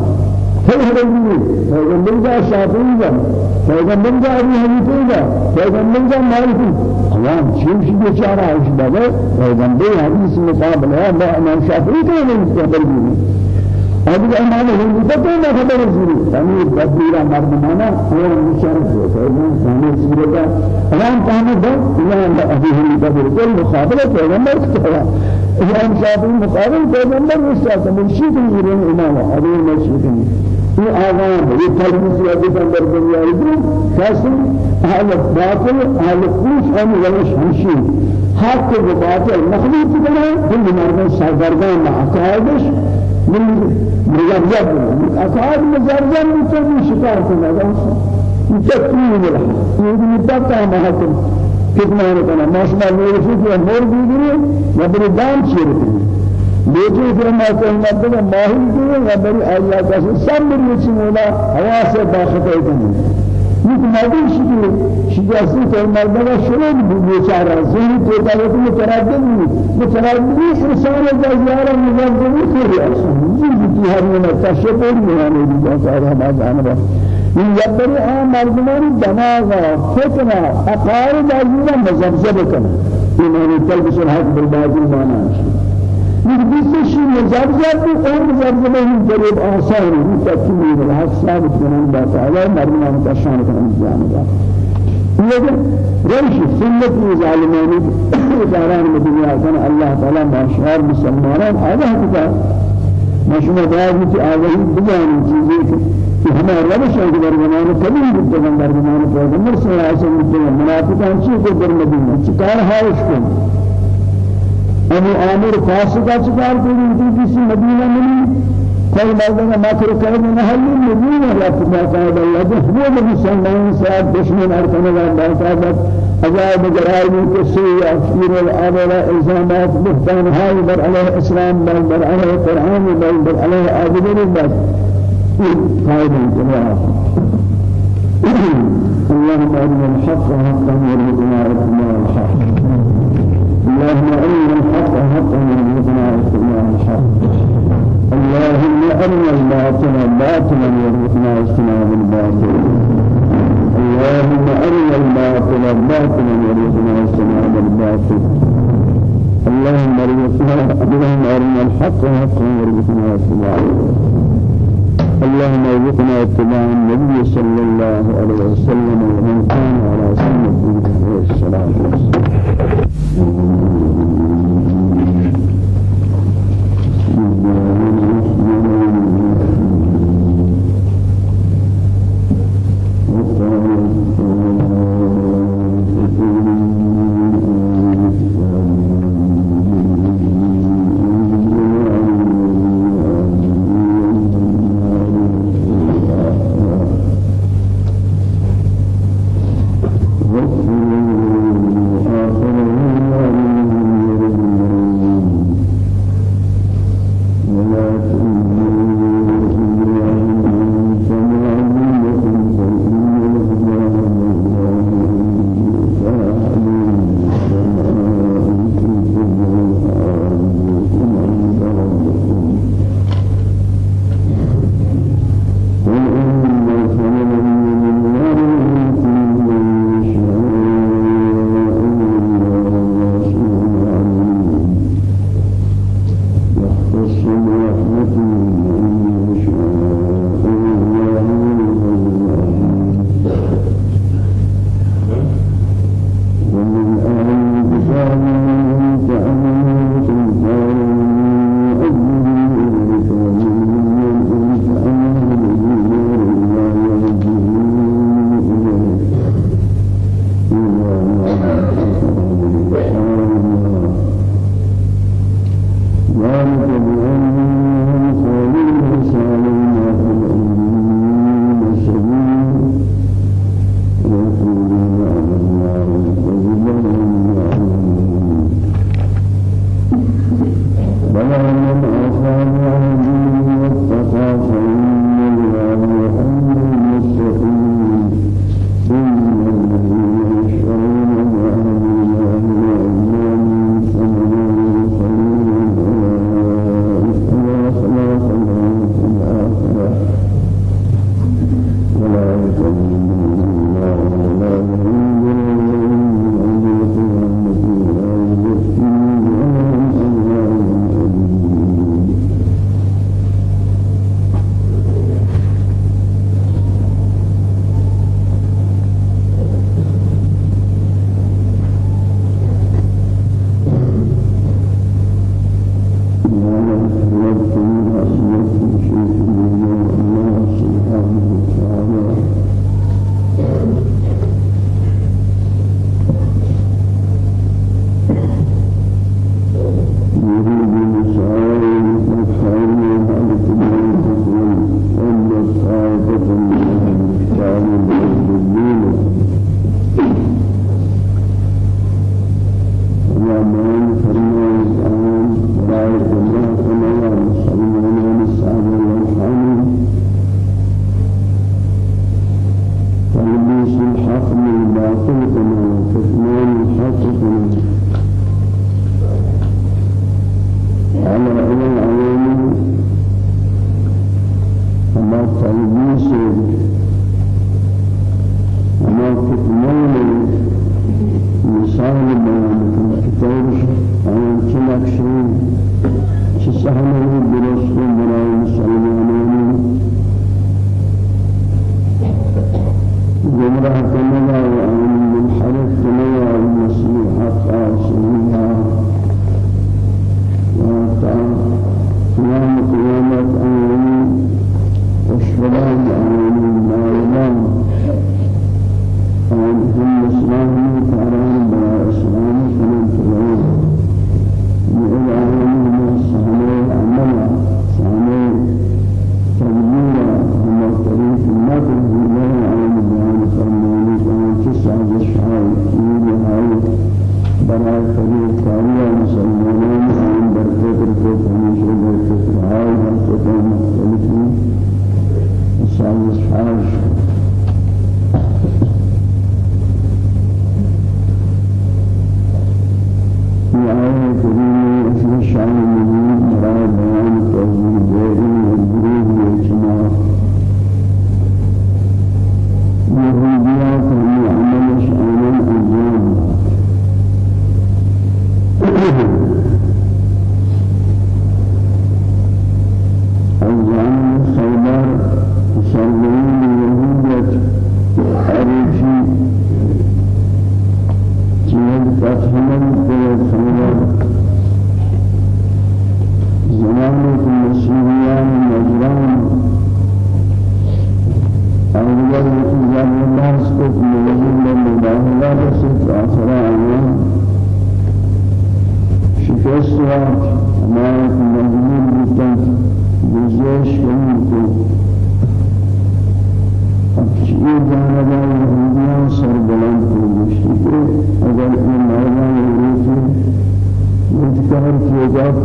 هل هذا الدين پیغمبر کا شافعی کا پیغمبر کا ابو حنیفہ کا پیغمبر کا مالک عوام چیز بیچارہ ہے بابا پیغمبر حدیث مقابلہ ہے امام شافعی کا نہیں بھی هذه أمانة هم بتقول ما خبر زوري ثاني بديرا مردمانا هو مشارك هو ثاني سيرتا الآن كان ده إلى أبي هم بدير كل مقابلة پیغمبر كتبا إمام شافعي مقابل پیغمبر مشارك مرشد يرين إمامه هذا مرشد یہ آغان یہ تلبیس یا پیغمبر دنیا ہے کیسے اہل باطل اہل خوش ہم ولش ہمشی حق و باطل مخلوق بنا دل مردان سرگردان عقائدش من مزرزب أصحاب مزرزب متى شكار كنا يتكلم ولا يقول يتكلم ما هكذا كتنا نكنا ما في نور بيجري نبري دام شيرتي لیکن پھر میں کہنا کہ ماہی جو ہے بڑی اللہ کا سب میری چمولا ہوا سے باخت ہے یک مردی شدی شجاعتی که مردم شلون بیچاره زنی توتالیتی متردد می متردد انسان جزیره مجردی خیلی أصلا جیبی هر من تشکر میانه بیچاره ما جانبه این یبری آن مردمان دماغ فکر اقارب جزیره مزمزه بکنه این همی تلبس الحق بالباطل معناش مزرزر بھی اور مزرزر نہیں جریب آسان ہے تکمیل ثابت کنن با تعالی مرمان کا شان کنن جانبا لیکن روش سنت ظالمانی داران دنیا کن اللہ تعالی معاشر مسلمانان آگاہ کتا مشمع دعاوی کی آگاہی بجانی چیزیں کہ ہمیں روش ہے کہ درمیان کبھی بدن درمیان پیغمبر صلی اللہ علیہ وسلم منافقان چیز کو در مدینہ چکار ہاش کو ابو عامر فاسقہ چکار کو دی کسی مدینہ میں کوئی مردہ مکر کر میں حل مدینہ رات ما قال الله وہ مسلمان صاحب دشمن ارکان اللہ تعالی عذاب جرائم كسي أكثر الأمر إلزامات بهتان هاي بر عليه إسلام بل بر عليه قرآن بل بر عليه آدمين بل قائد الجماعة اللهم أرنا الحق حقا وارزقنا اتباع الحق اللهم أرنا الحق حقا وارزقنا اتباع الحق. اللهم أرنا الباطل باطلا وارزقنا اجتناب الباطل. اللهم أرنا الباطل باطلا وارزقنا اجتناب الباطل. اللهم أرنا الحق حقا وارزقنا اتباعه. اللهم ارزقنا اتباع النبي صلى الله عليه وسلم ومن كان على سنته والصلاة والسلام.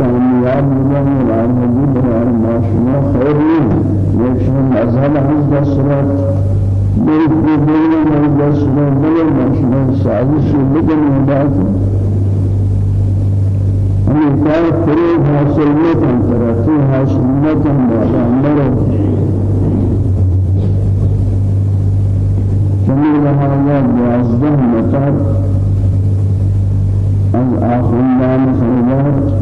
کامیاب بودن و آمدی بودن ماشینا خیلی یکشون مذهب هست دسترات برید بودن و دسترات بودن ماشینا سازش بودن و بعد امریکای فریب حاصل نکن ترقی حاصل نکن بالا مرو چنین رهایت دوازده مطاب از آخوندان خیلات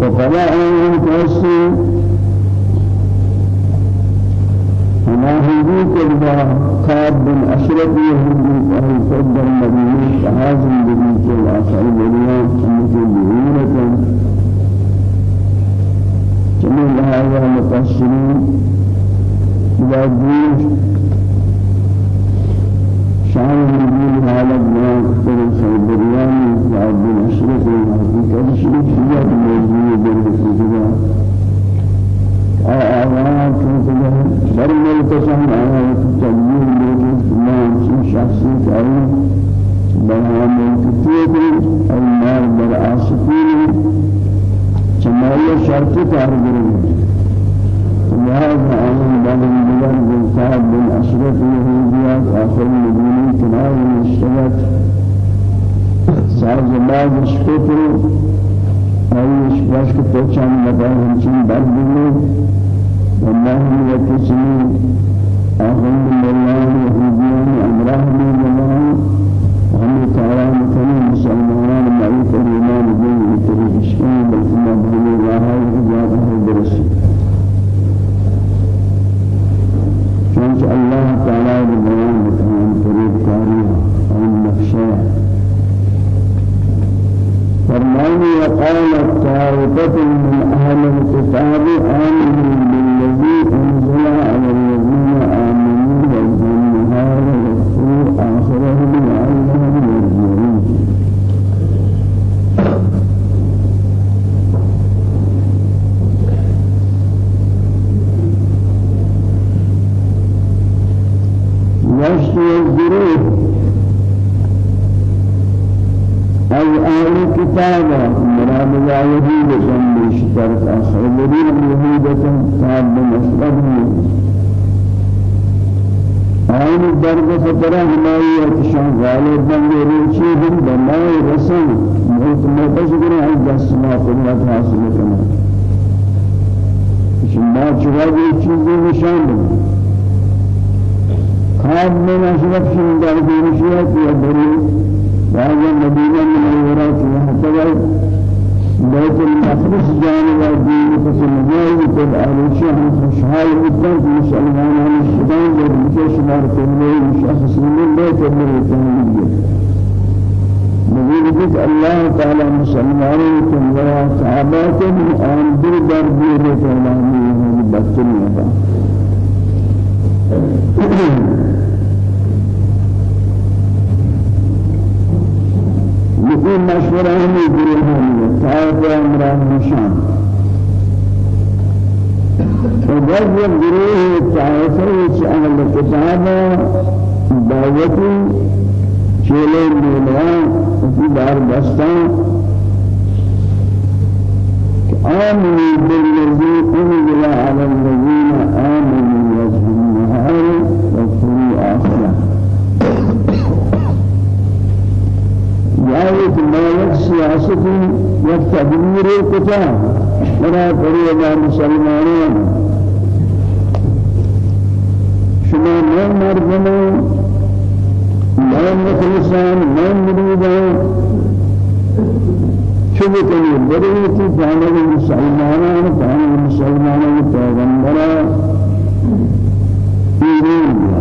وفلا أن تحسي وما هديك إلا كعب بن أشرف يهديك أهل صدر المدينة فهازم بديك الأسعي اليوم أنك بهيرة كما لها يا متأشرين إلى الدين. شام من على الناس من سيبريان عبد الأشرف الحقيقة الشريف شيعة الموجودة بالكتبة آيات كتبة برم التسم آيات تبيين موجود ما شخصي كريم بنام الكتب النار بالعاصفين كما هي شرط تعرض لهذا أمن بل النبر بن سعد بن أشرف يهودية آخر المدينة كنار المشتبك سعد بعض الشكوكر أيش باشك توچان مدارهم چين بردنه والله يتسمي آخر الله يهوديان أمرهم الله هم كاران كريم مسلمان معروف الإمام بن تريد الشيء بل كما بني الله يجابه برسول إن الله تعالى بيان عن طريق تاريخ عن نقشها فرماني وقالت طائفة من أهل الكتاب آمنوا بالذي أنزل على الذين آمنوا والذين هذا يكفر آخره بالآخر العشر والدروب أي آل كتابة مراد لا يهود سن بشترك أخر الذين يهود سن كتاب بمسلمين آل الدرجة فترى همائي أتشان غالب بن يروشي بن بمائي رسل موت متشكر عن جسما قمت حاصل كما شما چواجه چیزی نشان بگیم خواب میں نشرف شن درد رشیت یا بری واجہ مدینہ منورہ کی حتوى بيت المقدس جانب الدين فسمجاه كل عروشة هم خوشحال جدا في مسلمان عن السودان جد بكي شمار كمله شخص من بيت المريتان نبي بيت الله تعالى مسلمان كمله صحابات آن در در بيت العالمين بطنية لیکن مشورہ ہمیں گروہ طائف عمران نشان۔ وجد گروہ طائف أهل کتاب دعوتی چیلے میلان دار بستان آمنوا بالذي أنزل على الذين آمنوا يعني ما سياسة والتدمير الكتاب ولا طريقة مسلمانين شما ما مردنا ما مخلصان ما مريدان شو بتقول بريتي جانب المسلمانان جانب المسلمانان پیغمبران. إيران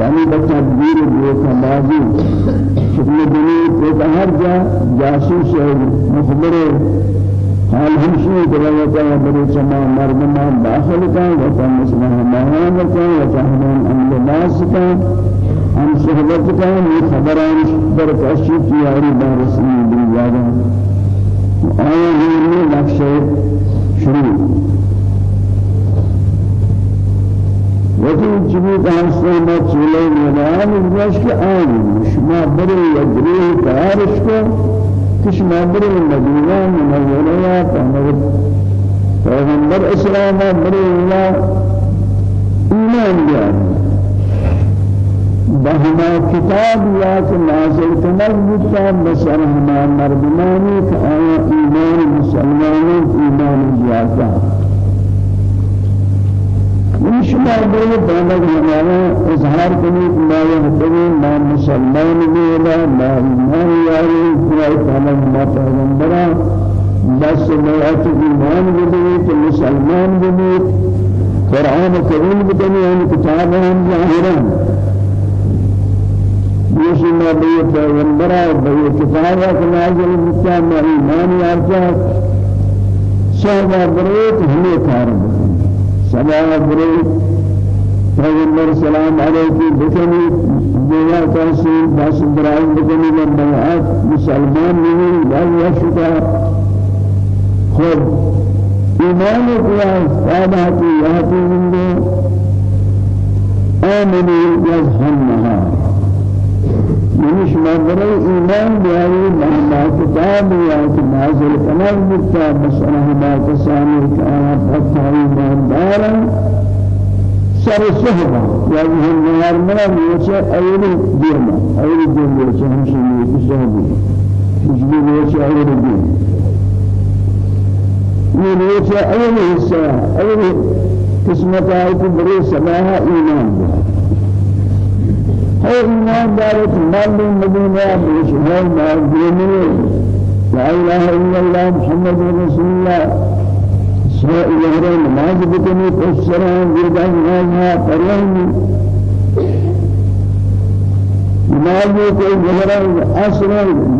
يعني بتدبير بيت ماضي شكل دنيا بيت هر جا جاسوس مخبر حال همشي دلالة بری سما مردما داخل کا وطن مسلم مہمان کا وطن امن ناس کا ہم صحبت کا یہ خبران در کشی تیاری بارسنی دنیا آیا یہ نقشے شروع۔ وقتی چیزی کانسته ما چیله میدان میگوش که آن شما بری یدری تیارش کو که شما بری مدینه منوره یا پیغمبر اسلام بری الله ایمان بیار. بهما کتاب یا که نازل کنل بودتا بسر هما مردمانی ایمان مسلمانان ایمان بیارتا من شما بره بالا ہمارا اظہار کرنے ما يهتدي ما مسلمان بيلا ما ایمان یاری خدای تعالی ما پیغمبرا بس میات ایمان بدی کہ مسلمان بدی قرآن کریم بدی ان کتاب یہ ما بے پیغمبرا بے کتاب کا نازل بتا ما ایمان یارتا شاہ بریت ہمیں کار سبا بريد پیغمبر سلام علیکی بکنی دنیا کاسی باس برائی بکنی و بیعات مسلمان نہیں لا شکا خود ایمان کیا فاداتی یاتی زندے آمنی یزہنہا یعنی شما برای ایمان بیایی مهما کتاب یا که نازل کنال بکتا مثلا هما کسانی که آیا فتحی ایمان دارن سر صحبا یا هم نهار منا میشه ایلی دیرما ایلی دیر میشه همشه میشه صحبی مجبور میشه ایلی دیر میشه ایلی حصہ ایلی قسمت آیت بری سباها ایمان بیایی ہے ایمان دارت مال مدینہ بشہر معظمی لا الہ الا اللہ محمد رسول اللہ سوى الهر نماز بکنی پسران گردان نمازها پرانی نماز کو ظهر عصر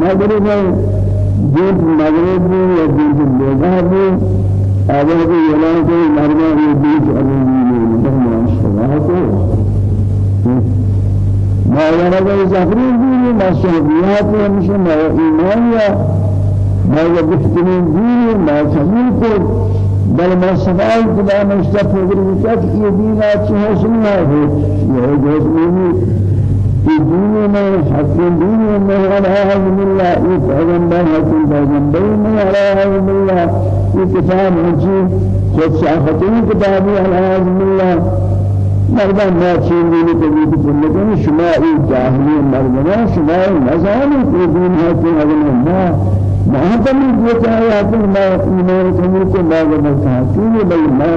مغرب. دید مغرب یا دید بیگار آواز اعلان کو مرنا یہ دید علیہ وسلم ما ورد زهري دين ما شهديات مش ما إيمان يا ما يبتدين دين ما تميل بل ما سوال خدا مشتاق ہوگی کہ یہ دین اچھا ہے سننا ہے یہ جو دین یہ دین میں حق دین میں علیہ بالله یہ پیغمبر حق پیغمبر میں علیہ بالله یہ کتاب ہے خود صحابتین کتاب علیہ بالله مردان ما چیزی تبید کنه شما این جاهلی مردان شما نزانی که دین هستی اگر ما. ما هم دیتا ہے کہ ما ایمان سمجھ کو بعد میں کہتی ہے ما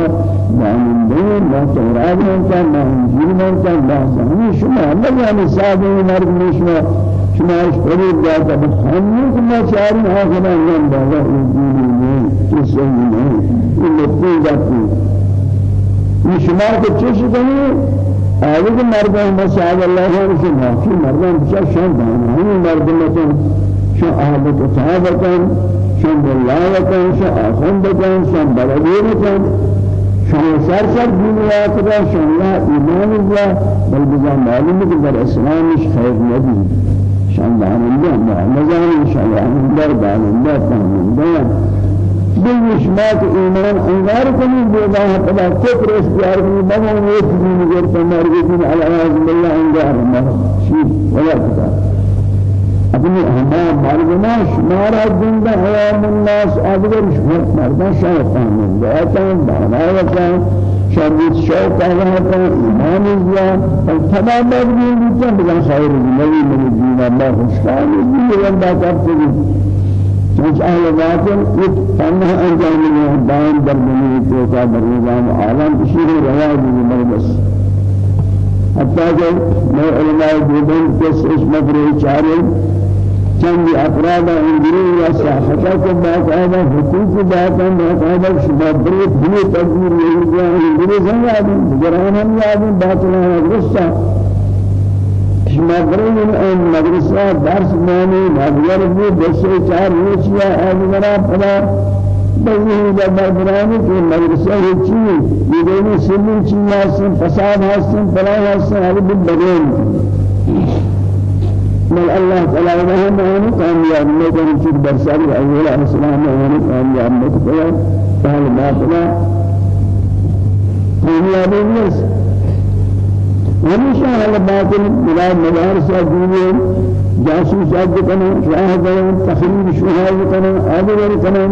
مانندے ما تورات میں کیا ما انجیل میں کیا ما سمجھ شما اللہ یعنی صاحب مرد شما شما اس پر جاتا ہم نے ما چار ہاں سنا ہم بابا انجیل میں کس میں یہ لطفی جاتی یہ شما کو چش کریں آگے کے مردان مساعد اللہ ہے شما کی مردان بچا شان ہم مردان شو آب كتابة شو بلاوة شو آخندة شو بلديرة شو سر سر دنيا كذا شو لا إيمان الله بل بزا معلوم كذا الإسلام مش خير نبي شان دعنا الله مزان شان دعنا الله دعنا الله دعنا الله دل شمات ایمان انگار کنی بیدا پدا کفر اختیار کنی بابا وہ دین گرتا مرگی دین علی اعاذ بالله انگار مر شی ولا کتاب اپنی احمد مردنا شمارا زندہ حیام الناس آدگر شمار مردان شیطان دعاتان بانایتان شامت شوق آلہتان ایمان ازیان تمام مردین بیتن بزن خیر نبی من الدین اللہ خوشکان ازیان وندا کرتے چونچ اہل باطل تنہ انجام لیا دائم در بنی توقع در نظام عالم بشیر روایت مرمس حتى کہ میں علماء دیدن کس اس مفرے چارے چند افراد انگری یا صحافتا کو باقاعدہ حقوق باقاعدہ باقاعدہ شما بريت بني تدبیر نہیں گیا انگری زن یادیں جران ہم یادیں باطلہ بريت آن مدرسہ درس مانی مدیر بھی بسے چار روچیا آدھگرہ پڑا بزنی در بربرانی که مدرسه هیچی دیگری سلیم چی هستن فساد هستن فلان هستن هذا بالبدن من الله تعالى وهم ما كامياب ما كان يشوف برسالة أول السلام وهم كامياب ما تقول قال ما تلا كامياب الناس ہمیشہ حال باطل بلا مدارس دنیا جاسوس جاد کرنا شاہد تخریب شہاد کرنا آدھگر کرنا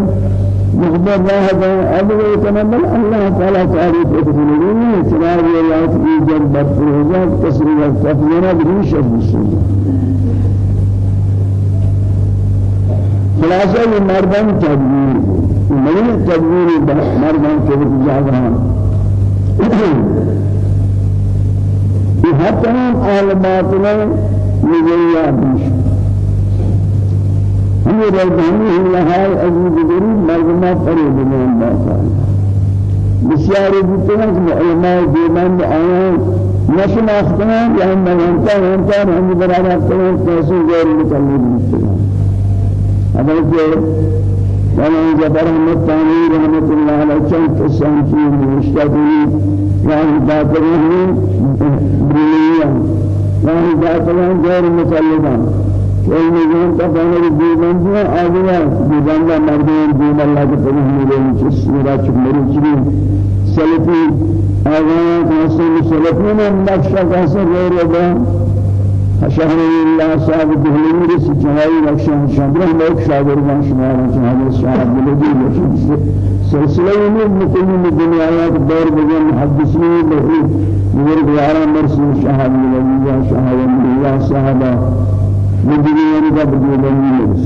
مخبر الله أدوي كمان الله تعالى تعريف سلام الله في جنب بفروزات تسريع تفينا بريش المسلم. خلاصة المردان تدبير. من التدبير مردان كيف جاهنا حتى أهل باطل يجيا بيش ہم رضانی اللہ عزیز غریب مرغما فرید میں اللہ بسیار بودتے ہیں کہ علماء دیوان آیان نشناختان یا ہم مغانتا ہمتا ہم برابر کرتے ہیں کیسے غیر متعلق ولا جبر رحمت ثاني رحمت الله على قسم کی مشتاقی يعني باطنه بريئا يعني باطنه غير متعلقان کوئی نظام کا بنا دی دیوان جو آگیا دیوان کا مردین دیوان اللہ کے پناہ ملے چس میرا چمری چری سلفی آگیا کیسے سلفی نے نقشہ کیسے رہ رہا شهر الله صاحب دهلين رس جهاي نقشان شامل لوك شاگر ما شمار شهر شاهد بلدي سلسلة من مكمل الدنيا دور بجن محدثين له نور مرسل شهر من الله شهر من الله صاحب مدينة رجع بدون يلبس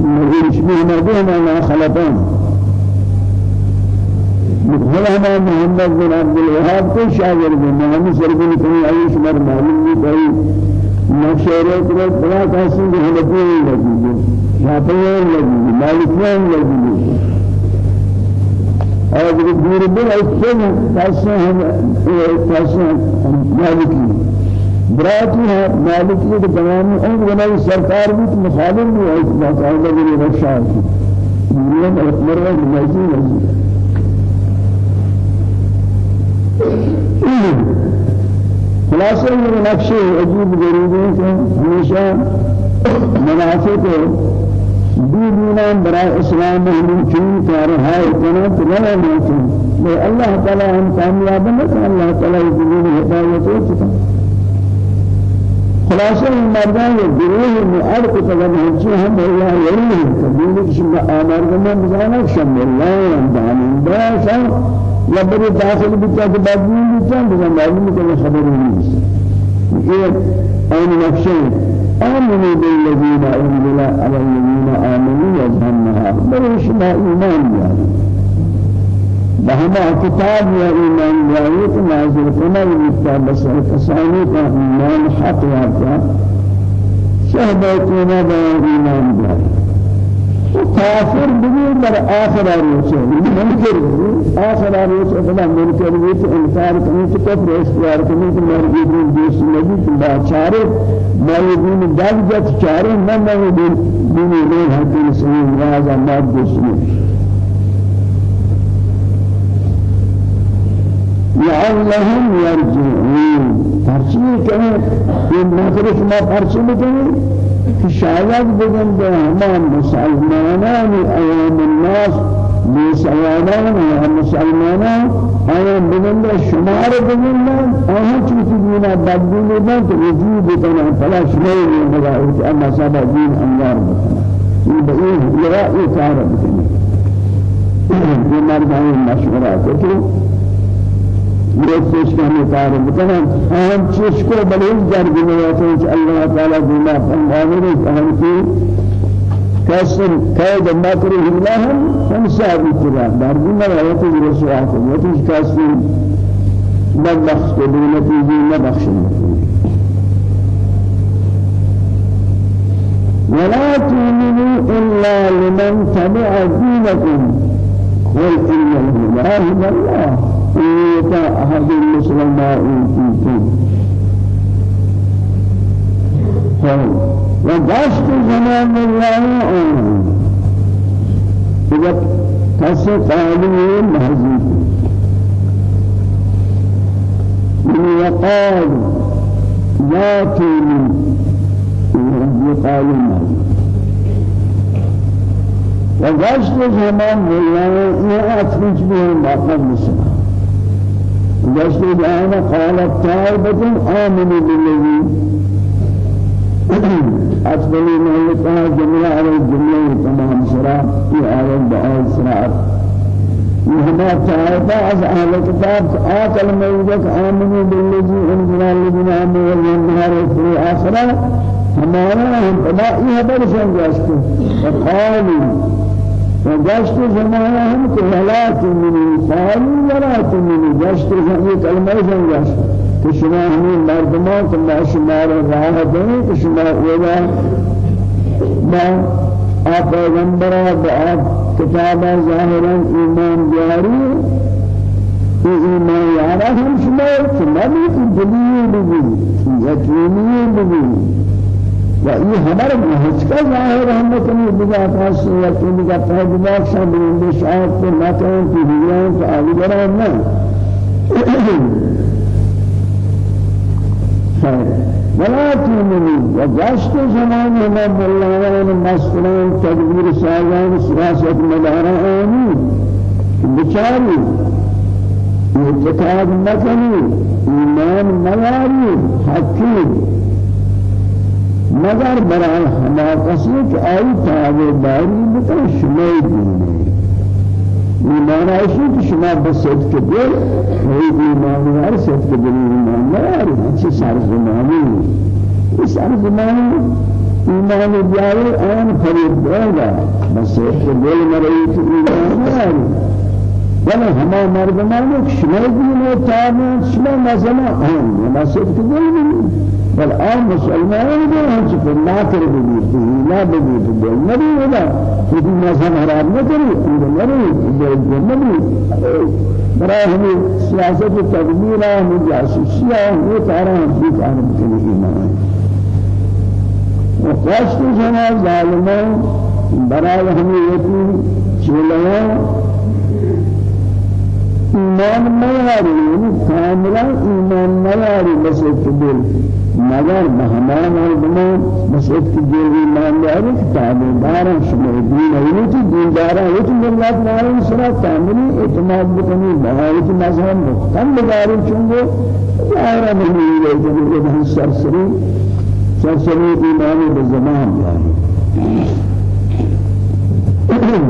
مدينة شبيه مدينة ما خلطان مخلنا محمد بن عبد الوهاب کو شاگرد محمد سرگن کنی عیش مر معلوم نہیں کوئی نشہرے کو بڑا کیسے حنفی لگی شافعی لگی مالکیان لگی اور دور دور اس سے کیسے ہم کیسے مالکی براتی ہے مالکی کے تمام ان بنائی سرکار بھی مخالف بھی ہے اس بات آئندہ بھی کی دنیا میں مروا نمازی نہیں خلاصہ یہ نقشے عجیب غریب کہ ہمیشہ منافق دینان برای اسلام من چون کار ہے اتنا ترا نہیں اللہ تعالی ہم کامیاب نہ اللہ تعالی دین ہدایت ہوتا خلاصة المردان الجروه المعرق تقدم هنشي هم الله يليه تبين شما آمار كما بزانا شم الله يمدان باشا بری داخل بچا کے بعد نہیں بچا بگا معلوم کہ خبر نہیں یہ این نقشے آمنوا بالذين أنزل على الذين آمنوا يجهنها بل شما إيمان يعني بهما كتاب يا إيمان جاءت نازل كما يكتب بس الكساني إيمان حق يا شهدتنا بإيمان جاءت کافر بھی در آخر روز منکر آخر روز خدا منکر بھی تو انکار کرنے سے کفر اختیار کرنے سے مرضی دین دوست نبی تو باچارے موجودین دل جت چارے نہ موجودین دین لوگ حکیم سنین راز آماد دوست لعلهم يرجعون. فرشي كمان يوم نخرج ما فرشي بكني کہ شاید بگن به همان مسلمانان ایام الناس مسلمانان یا مسلمانان ایام بگن به شمار بگن آنها چیزی دینا بدبین بگن تو وجود بکنن فلا شمار بگن اما سبا دین انوار بکنن این به این یرا این کار بکنن یہ مردان مشورہ کو مرسش کمی کار بکنن هم چیز کو بلیز در گناهاتون که الله تعالی دینا فرمانه کهان کی کسر کید مکر الله هم ثابت کرد در گناهات رسوات و تو کسر نبخش نتیجه نبخش ولا تؤمنوا إلا لمن تبع دينكم. قل إن الهدى الله. إيتا أحد المسلمين فيكم وداشت زمان الله آن إذا كسر قالوا محزوب من يقال لا تؤمن يقال محزوب وجشت زمان الله يا أتفج به ما مسلم جشت جانا قالت طائبة آمنوا بالذي أتبلي مهلكها جملة على الجملة تمام سراء في آية بآية سراء وهما طائبة از أهل الكتاب آكل موجك آمنوا بالذي أنزل الذين آمنوا والنهار في الآخرة ہمارا ہم تباہی خبر سمجھتے وقالوا وجشت زمانه هم كهلات من قالوا ولا تمني جشت زمانه كلمة جشت؟ كشما هم مردمان كما شمار راه دين كشما ولا ما آپ پیغمبر آپ کتاب ظاہرا ایمان جاری ایمان یارا ہم شما شما بھی دلیل بھی یقینی بھی وإي خبر بهشكا ظاهر هم كني بجا خاص يكون بجا فهد ما شان بين شاعر في مكان في دنيا في أبي جرام ما ولا تؤمنوا وجاشت زمان ما بلغان مسلمان تدبير سازان سياسة مدارا آمين بچاري اعتقاد مکنی ایمان نیاری. حقیق مگر برای همه کسی که آئی تابع داری بکن شما دینه ایمان آشی که شما به صدق دل وی ایمان هر صدق دل ایمان ناری چه سرزمانی؟ این سرزمانی ایمان داری آن خرید دارد به صدق دل مرئی که ایمان ناری ولی همه مردمانو که شما دینه تابع شما مزمه آن همه صدق دل ایمان بل آن مسلمان جو ہیں کہ لا کر بھی لا بھی بھی نبی ولا کہ مذہب حرام نہ کرے نبی نبی برای ہمیں سیاست تدبیر ہم جاسوسیہ یہ سارا ہم کار کے ایمان وقاشت جنا ظالمان برای ہمیں یہ چلوا ایمان میاری کاملا ایمان میاری بس دل۔ مگر بهمان مردمان بس جلوی مانداری کتابی دارن شما دین ایتی دین دارن ایتی ملت مارن سرا کاملی اعتماد بکنی بهایت مذهب مختم بگاری چونگو ظاهرا بهمی لیتنی که بهن سرسری سرسری ایمانی بزمان یعنی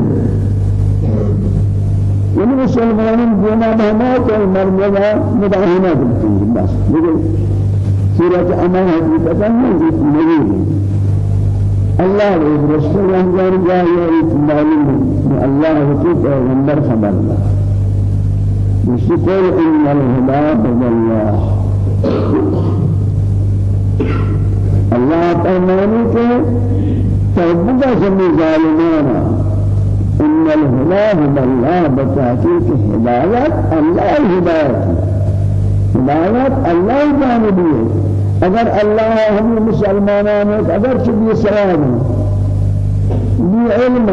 یعنی مسلمانان دینا بہما کو مرمزا کرتے ہیں بس. لیکن سورة أمان حقیقتا نہیں الله رسول الله جاء معلوم. الله وكيف پیغمبر خبر الله. بشكر إن الهدى الله. الله تعالى کے توبہ سمی ظالمانا. إن الهدى هدى الله. بتحقيق هداية الله هداية الله جانبية اگر اللہ ہم مسلمانوں میں اگر چبی سلام بھی علم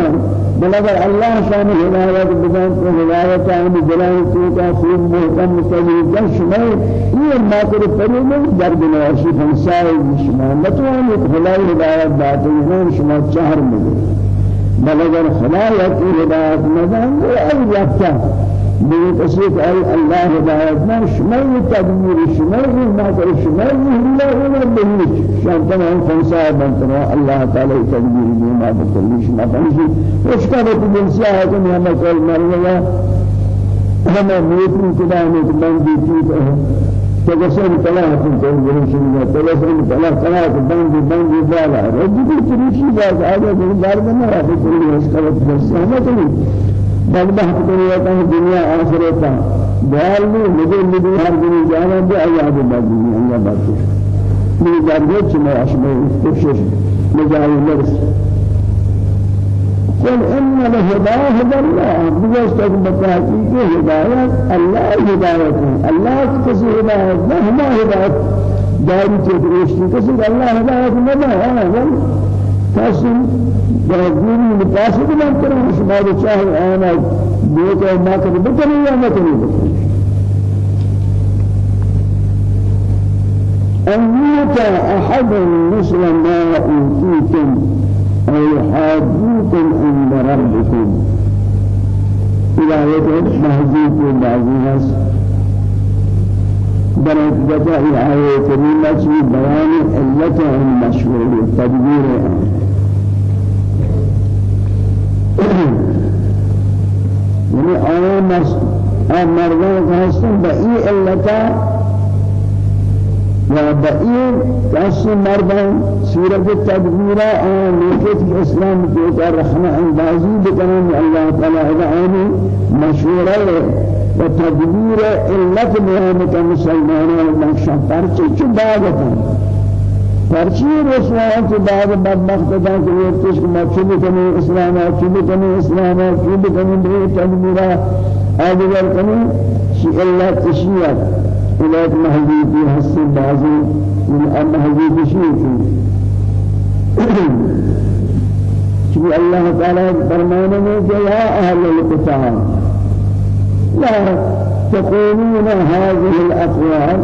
بل اگر اللہ شان ہدایت بدن کو ہدایت ہے جلال تو کا خوب محکم مستقیم جن شما یہ ما کر پڑے میں درد نواشی ہمسائے شما متوان خدای ہدایت بات ہے شما چہر میں۔ بل اگر خدای کی ہدایت نہ دیں وہ اب یافتا بيتسيك أي الله هدايتنا شمال تدمير شمال ما كر شمال الله ولا بهيج. شان تمام خمسة بنتنا الله تعالى تدمير ما بتليش ما بنجي. وش كانت الجنسية هذا يا مكال مريا هم ميتين كده ميت بندي تيت تجسم طلاق تنتظر شنو تجسم طلاق طلاق بندي بندي بالا. رجل تريشي باز هذا دار بنا راح تقول لي اسكت بس ما تقول بدبخت دنیا دنیا آخرت کا دال میں مجھے مجھے ہر دن جانا بھی آیا ہے بعد دنیا اللہ بات میں جانے چنے اشبہ کوشش مجاہد نفس قل إن الهداية هدى الله. بجوز بتحقيق هداية؟ الله هداية. الله كسي هداية. ما هداية. داري تدريشتي كسي الله هداية. ما هذا تاسم جاهزين متاسد ما كرنا شما بچاه أنا بيت ما كرنا بكرنا يا ما بكرنا أن أحد مثل ما أوتيتم أو يحاجوكم عند ربكم إلى يد محجوب بعضها برات جزاء الآية الكريمة في بيان علته المشهور التدبير يعني آية مس مردان كهستن بأي علته وبئين كاس مردان سورة التدبير آن نكت الإسلام كيت الرحمة اندازي بكرم الله تعالى هذا مشهورة وتدبير علت بيانة مسلمانان المنشأ پرچه چه باغتا پرچه رسوات بعد بدبخت دا کہ یہ تشک مچھلی کنی اسلام چلی کنی اسلام چلی کنی بری تدبیرا آدگر کنی شی علت شیعت علت محجوبی حس بازی من محجوبی شیعتی چلی اللہ تعالی فرمانے میں کہ اہل القتال لا تقولون هذه الأقوال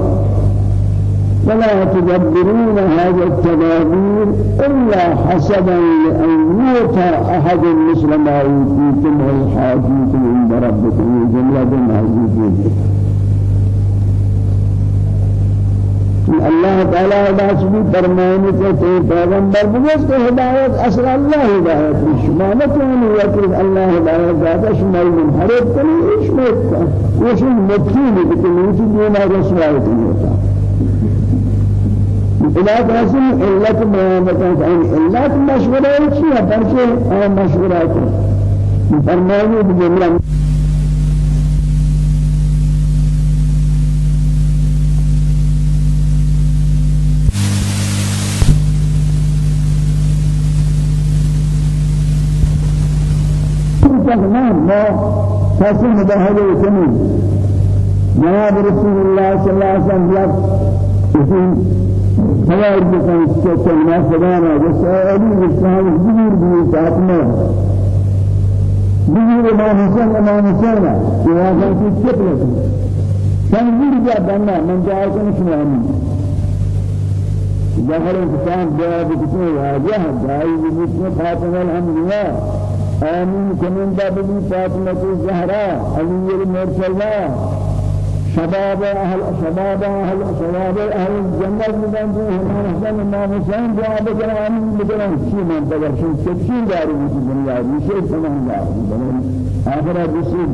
ولا تدبرون هذا التدابير إلا حسبا لأن يؤتى أحد مثل ما يؤتيكم ويحاجيكم عند ربكم جملة المعزوزين الله تعالى فرمانے کے تو پیغمبر کو ہدایت اصل اللہ ہدایت شما یا کہ اللہ ہدایت ذات شما منحرف کنی شما وش مبتین کہ نہیں دینا رسوای ہوتا إذا كان علة بيانة عن علة مشورة شيء بركة مشورات فرمانه بجملة تمام ما فاسم مباهله كمين جناب رسول الله صلى الله عليه وسلم اسم فوائد بكان كلمة سلامة وسائلي وسائل جبير بي فاطمة جبير ما حسن ما حسن وهذا في كتبه تنظير جاء بنا. من جاء كن شمامي ظهر الكتاب جاء بكتبه واجه جاء بكتبه فاطمة الحمد لله آمين كمن بابي فاطمة الزهراء علي المرسلة شباب أهل شباب أهل شباب أهل الجنة من دون حسن ما حسين جواب كلام بكلام شيء من تجرب شيء شيء داري في الدنيا شيء سمان داري آخر بسيط